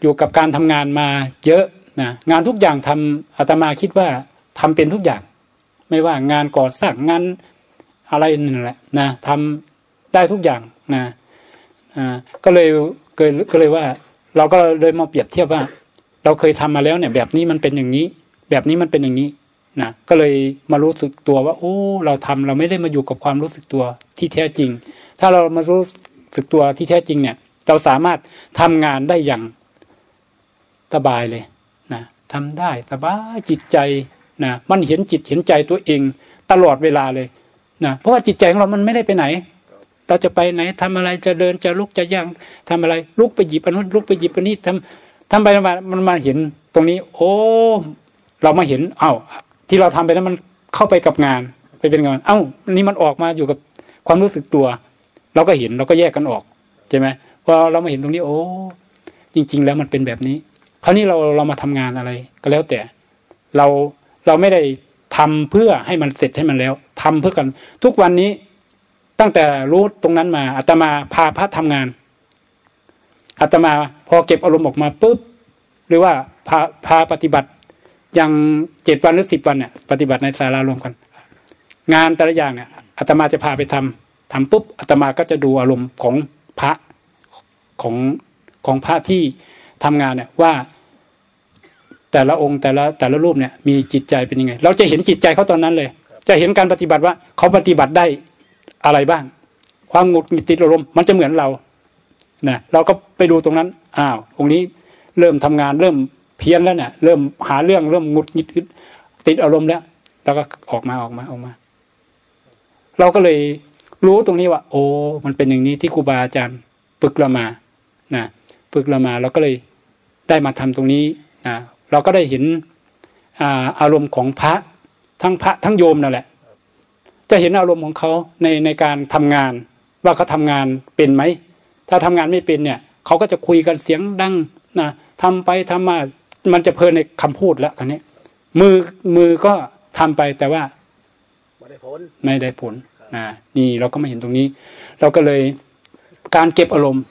อยู่กับการทำงานมาเยอะนะงานทุกอย่างทำอาตมาคิดว่าทำเป็นทุกอย่าง ไม่ว่างานก่อสร้างงานอะไรนั่นแหละนะทำได้ทุกอย่างนะอ่าก็เลยเกิดก็เลยว่า เราก็เลยมาเปรียบเทียบว่า เราเคยทำมาแล้วเนี่ย แบบนี้มันเป็นอย่างนี้ แบบนี้มันเป็นอย่างนี้นะก็เลยมารู้สึกตัวว่า โอ้ เราทำเราไม่ได้มาอยู่กับความรู้สึกตัวที่แท้จริง ถ้าเรามารู้สึกตัวที่แท้จริงเนี่ย เราสามารถทำงานได้อย่างสบายเลยนะทำได้สบายจิตใจนะมันเห็นจิตเห็นใจตัวเองตลอดเวลาเลยนะเพราะว่าจิตใจของเรามันไม่ได้ไปไหน เราจะไปไหนทำอะไรจะเดินจะลุกจะย่างทำอะไรลุกไปหยิบอันนู้นลุกไปหยิบอันนี้ทำทำไปทำมามันมาเห็นตรงนี้ โอ้เรามาเห็น เอ้าที่เราทำไปนั้นมันเข้าไปกับงานไปเป็นงาน เอ้านี่มันออกมาอยู่กับความรู้สึกตัว เราก็เห็นเราก็แยกกันออกใช่ไหม พอเรามาเห็นตรงนี้ โอ้ จริง ๆ แล้วมันเป็นแบบนี้ คราวนี้เราเรามาทำงานอะไร ก็แล้วแต่ เราเราไม่ได้ทำเพื่อให้มันเสร็จให้มันแล้วทำเพื่อกัน ทุกวันนี้ตั้งแต่รู้ตรงนั้นมาอาตมาพาพระทำงานอาตมาพอเก็บอารมณ์ออกมาปุ๊บหรือว่าพาพาปฏิบัติอย่างเจ็ดวันหรือสิบวันเนี่ยปฏิบัติในศาลารวมกัน งานแต่ละอย่างเนี่ยอาตมาจะพาไปทำทำปุ๊บอาตมาก็จะดูอารมณ์ของพระ ของของพระที่ทำงานเนี่ยว่าแต่ละองค์แต่ละแต่ละรูปเนี่ยมีจิตใจเป็นยังไง เราจะเห็นจิตใจเขาตอนนั้นเลย จะเห็นการปฏิบัติว่าเขาปฏิบัติได้อะไรบ้าง ความหงุดหงิดติดอารมณ์มันจะเหมือนเรานะเราก็ไปดูตรงนั้นอ้าวองค์นี้เริ่มทำงานเริ่มเพี้ยนแล้วเนี่ยเริ่มหาเรื่องเริ่มหงุดหงิดติดอารมณ์แล้วแล้วก็ออกมาออกมาออกมา เราก็เลยรู้ตรงนี้ว่า โอ้มันเป็นอย่างนี้ที่ครูบาอาจารย์ฝึกเรามา นะฝึกเรามาเราก็เลยได้มาทำตรงนี้นะเราก็ได้เห็นอาอารมณ์ของพระทั้งพระทั้งโยมนั่นแหละ จะเห็นอารมณ์ของเขาในในการทำงาน ว่าเขาทางานเป็นไหมถ้าทำงานไม่เป็นเนี่ยเขาก็จะคุยกันเสียงดังนะทำไปทำมามันจะเพลินในคำพูดแล้วคันนี้ มือมือก็ทำไปแต่ว่า ไม่ได้ผลไม่ได้ผลนะนี่เราก็ไม่เห็นตรงนี้ เราก็เลยการเก็บอารมณ์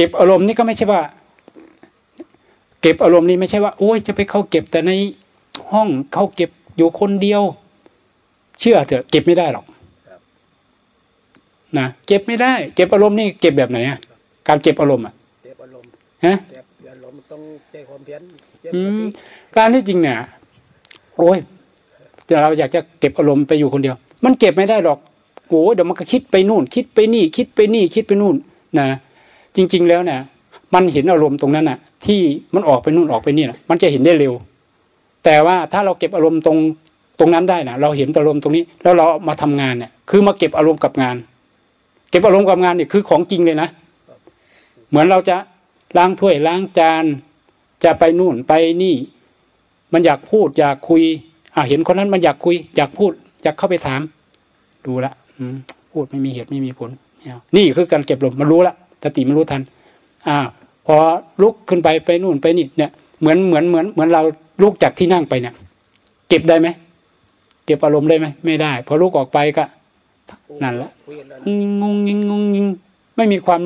เก็บอารมณ์นี่ก็ไม่ใช่ว่า เก็บอารมณ์นี่ไม่ใช่ว่า โอ้ยจะไปเข้าเก็บแต่ในห้องเข้าเก็บอยู่คนเดียว เชื่อเถอะ เก็บไม่ได้หรอกนะเก็บไม่ได้ เก็บอารมณ์นี่เก็บแบบไหนอะการเก็บอารมณ์อะเจ็บอารมณ์ฮะเจ็บอารมณ์ต้องใจความเพียรเจ็บอืสมติการที่จริงเนี่ยโอ้ยแต่เราอยากจะเก็บอารมณ์ไปอยู่คนเดียว มันเก็บไม่ได้หรอกโอ้ยเดี๋ยวมันก็คิดไปนู่น คิดไปนี่ คิดไปนี่คิดไปนู่นนะ จริง ๆ แล้วเนี่ยมันเห็นอารมณ์ตรงนั้นน่ะ ที่มันออกไปนู่นออกไปนี่นะมันจะเห็นได้เร็ว แต่ว่าถ้าเราเก็บอารมณ์ตรงตรงนั้นได้นะเราเห็นอารมณ์ตรงนี้ แล้วเรามาทำงานเนี่ย คือมาเก็บอารมณ์กับงาน เก็บอารมณ์กับงานเนี่ยคือของจริงเลยนะเหมือนเราจะล้างถ้วยล้างจาน จะไปนู่นไปนี่ มันอยากพูด อยากคุยอ่าเห็นคนนั้นมันอยากคุย อยากพูด อยากเข้าไปถาม ดูละอืมพูดไม่มีเหตุไม่มีผลนี่คือการเก็บลมมันรู้ละ สติมันรู้ทัน อ่า พอลุกขึ้นไปไปนู่นไปนี่เนี่ย เหมือนเหมือนเหมือนเหมือนเราลุกจากที่นั่งไปเนี่ย เก็บได้ไหมเก็บอารมณ์ได้ไหมไม่ได้ พอลุกออกไปก็นั่นละงงงงงงงไม่มีความ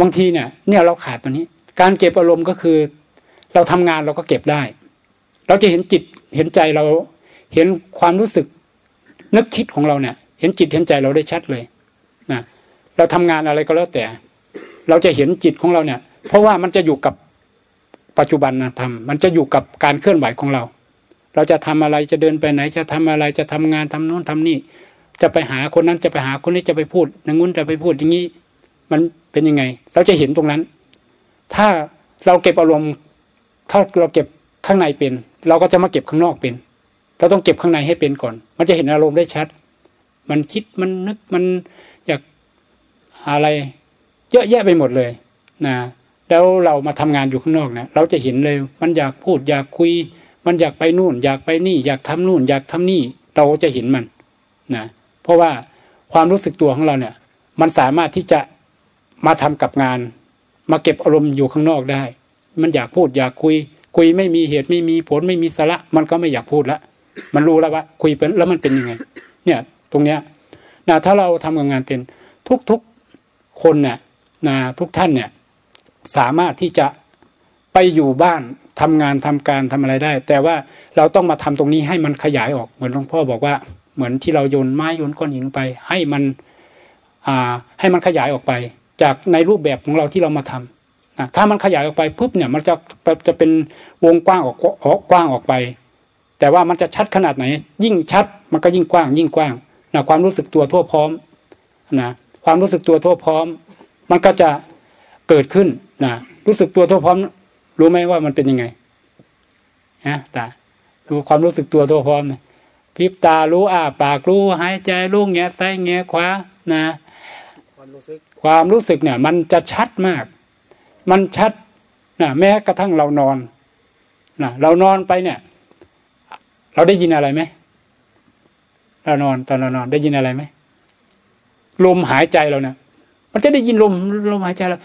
บางทีเนี่ย เนี่ยเราขาดตัวนี้ การเก็บอารมณ์ก็คือ เราทำงานเราก็เก็บได้ เราจะเห็นจิตเห็นใจเรา เห็นความรู้สึก นึกคิดของเราเนี่ย เห็นจิตเห็นใจเราได้ชัดเลยนะเราทำงานอะไรก็แล้วแต่ เราจะเห็นจิตของเราเนี่ย เพราะว่ามันจะอยู่กับปัจจุบันธรรมมันจะอยู่กับการเคลื่อนไหวของเรา เราจะทำอะไรจะเดินไปไหน จะทำอะไรจะทำงานทำโน้นทำนี่ จะไปหาคนนั้นจะไปหาคนนี้จะไปพูดอย่างงู้นจะไปพูดอย่างนี้ มันเป็นยังไง เราจะเห็นตรงนั้น ถ้าเราเก็บอารมณ์ถ้าเราเก็บข้างในเป็น เราก็จะมาเก็บข้างนอกเป็น เราต้องเก็บข้างในให้เป็นก่อน มันจะเห็นอารมณ์ได้ชัด มันคิดมันนึกมันอยากอะไร เยอะแยะไปหมดเลยนะแล้วเรามาทำงานอยู่ข้างนอกเนี่ยเราจะเห็นเลย มันอยากพูดอยากคุย มันอยากไปนู่น อยากไปนี่ อยากทำนู่น อยากทำนี่ เราจะเห็นมันนะเพราะว่าความรู้สึกตัวของเราเนี่ย มันสามารถที่จะมาทำกับงาน มาเก็บอารมณ์อยู่ข้างนอกได้ มันอยากพูดอยากคุย คุยไม่มีเหตุไม่มีผลไม่มีสาระ มันก็ไม่อยากพูดละมันรู้แล้วว่า คุยเป็นแล้วมันเป็นยังไง เนี่ย ตรงเนี้ยนะถ้าเราทำกับงานเป็นทุกๆคนเนี่ย นะทุกท่านเนี่ยสามารถที่จะไปอยู่บ้านทำงานทำการทำอะไรได้ แต่ว่าเราต้องมาทำตรงนี้ให้มันขยายออกเหมือนหลวงพ่อบอกว่า เหมือนที่เราโยนไม้โยนก้อนหินไป ให้มันอ่าให้มันขยายออกไป จากในรูปแบบของเราที่เรามาทำนะถ้ามันขยายออกไปปุ๊บเนี่ยมันจะจะเป็นวงกว้างออกออกกว้างออกไป แต่ว่ามันจะชัดขนาดไหน ยิ่งชัดมันก็ยิ่งกว้าง ยิ่งกว้างนะความรู้สึกตัวทั่วพร้อมนะความรู้สึกตัวทั่วพร้อม มันก็จะเกิดขึ้นนะรู้สึกตัวทั่วพร้อม รู้ไหมว่ามันเป็นยังไงฮะตาดูความรู้สึกตัวทั่วพร้อมนะพริบตารู้อ้าปากรู้หายใจรู้แงะซ้ายแงะขวานะความรู้สึกความรู้สึกเนี่ย มันจะชัดมาก มันชัดนะแม้กระทั่งเรานอนนะเรานอนไปเนี่ย เราได้ยินอะไรไหมเรานอนตอนเรานอนได้ยินอะไรไหมลมหายใจเราเนี่ย มันจะได้ยินลมลมหายใจเรา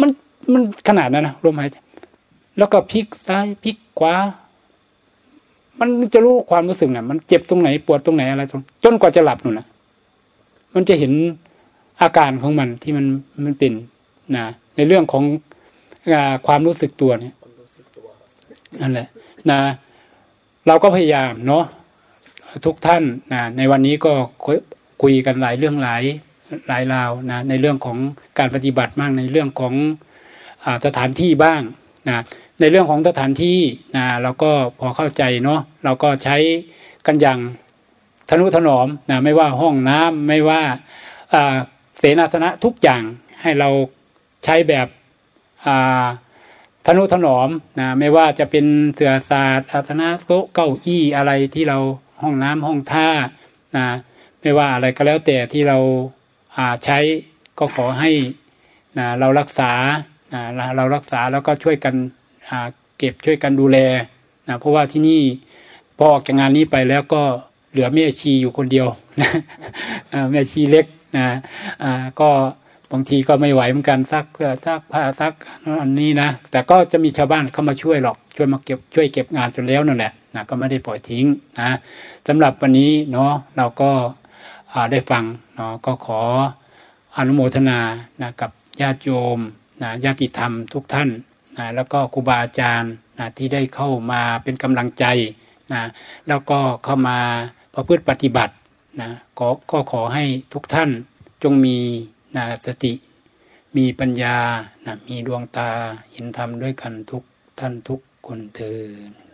มันมันขนาดนั้นนะลมหายใจแล้วก็พลิกซ้ายพลิกขวามันจะรู้ความรู้สึกเนี่ยมันเจ็บตรงไหนปวดตรงไหนอะไรตรงจนกว่าจะหลับหนูนะมันจะเห็นอาการของมันที่มันมันเป็นนะในเรื่องของอความรู้สึกตัวเนี่ยนั่นแหละ นะ เราก็พยายามเนาะทุกท่านนะในวันนี้ก็คุยกันหลายเรื่องหลาย หลายราวนะในเรื่องของการปฏิบัติบ้างในเรื่องของอาสถานที่บ้างนะในเรื่องของสถานที่นะเราก็พอเข้าใจเนาะเราก็ใช้กันอย่างทนุถนอมนะไม่ว่าห้องน้ำไม่ว่าอ่าเสนาสนะทุกอย่างให้เราใช้แบบอ่าทนุถนอมนะไม่ว่าจะเป็นเสือศาสตร์อาสนะโต๊ะเก้าอี้อะไรที่เราห้องน้ำห้องท่านะไม่ว่าอะไรก็แล้วแต่ที่เรา ใช้ก็ขอให้นะเรารักษานะเรารักษาแล้วก็ช่วยกันเก็บช่วยกันดูแลนะเพราะว่าที่นี่พอออกจากงานนี้ไปแล้วก็เหลือแม่ชีอยู่คนเดียวนะแม่ชีเล็กนะก็บางทีก็ไม่ไหวเหมือนกันซักเสื้อซักผ้าซักอันนี้นะแต่ก็จะมีชาวบ้านเข้ามาช่วยหรอกช่วยมาเก็บช่วยเก็บงานจนแล้วนั่นแหละนะก็ไม่ได้ปล่อยทิ้งนะสำหรับวันนี้เนาะเราก็ ได้ฟังเนาะก็ขออนุโมทนานะกับญาติโยมนะญาติธรรมทุกท่านนะแล้วก็ครูบาอาจารย์นะที่ได้เข้ามาเป็นกำลังใจนะแล้วก็เข้ามาประพฤติปฏิบัตินะก็ก็ขอให้ทุกท่านจงมีนะสติ มีปัญญานะมีดวงตาเห็นธรรมด้วยกันทุกท่านทุกคนเถิด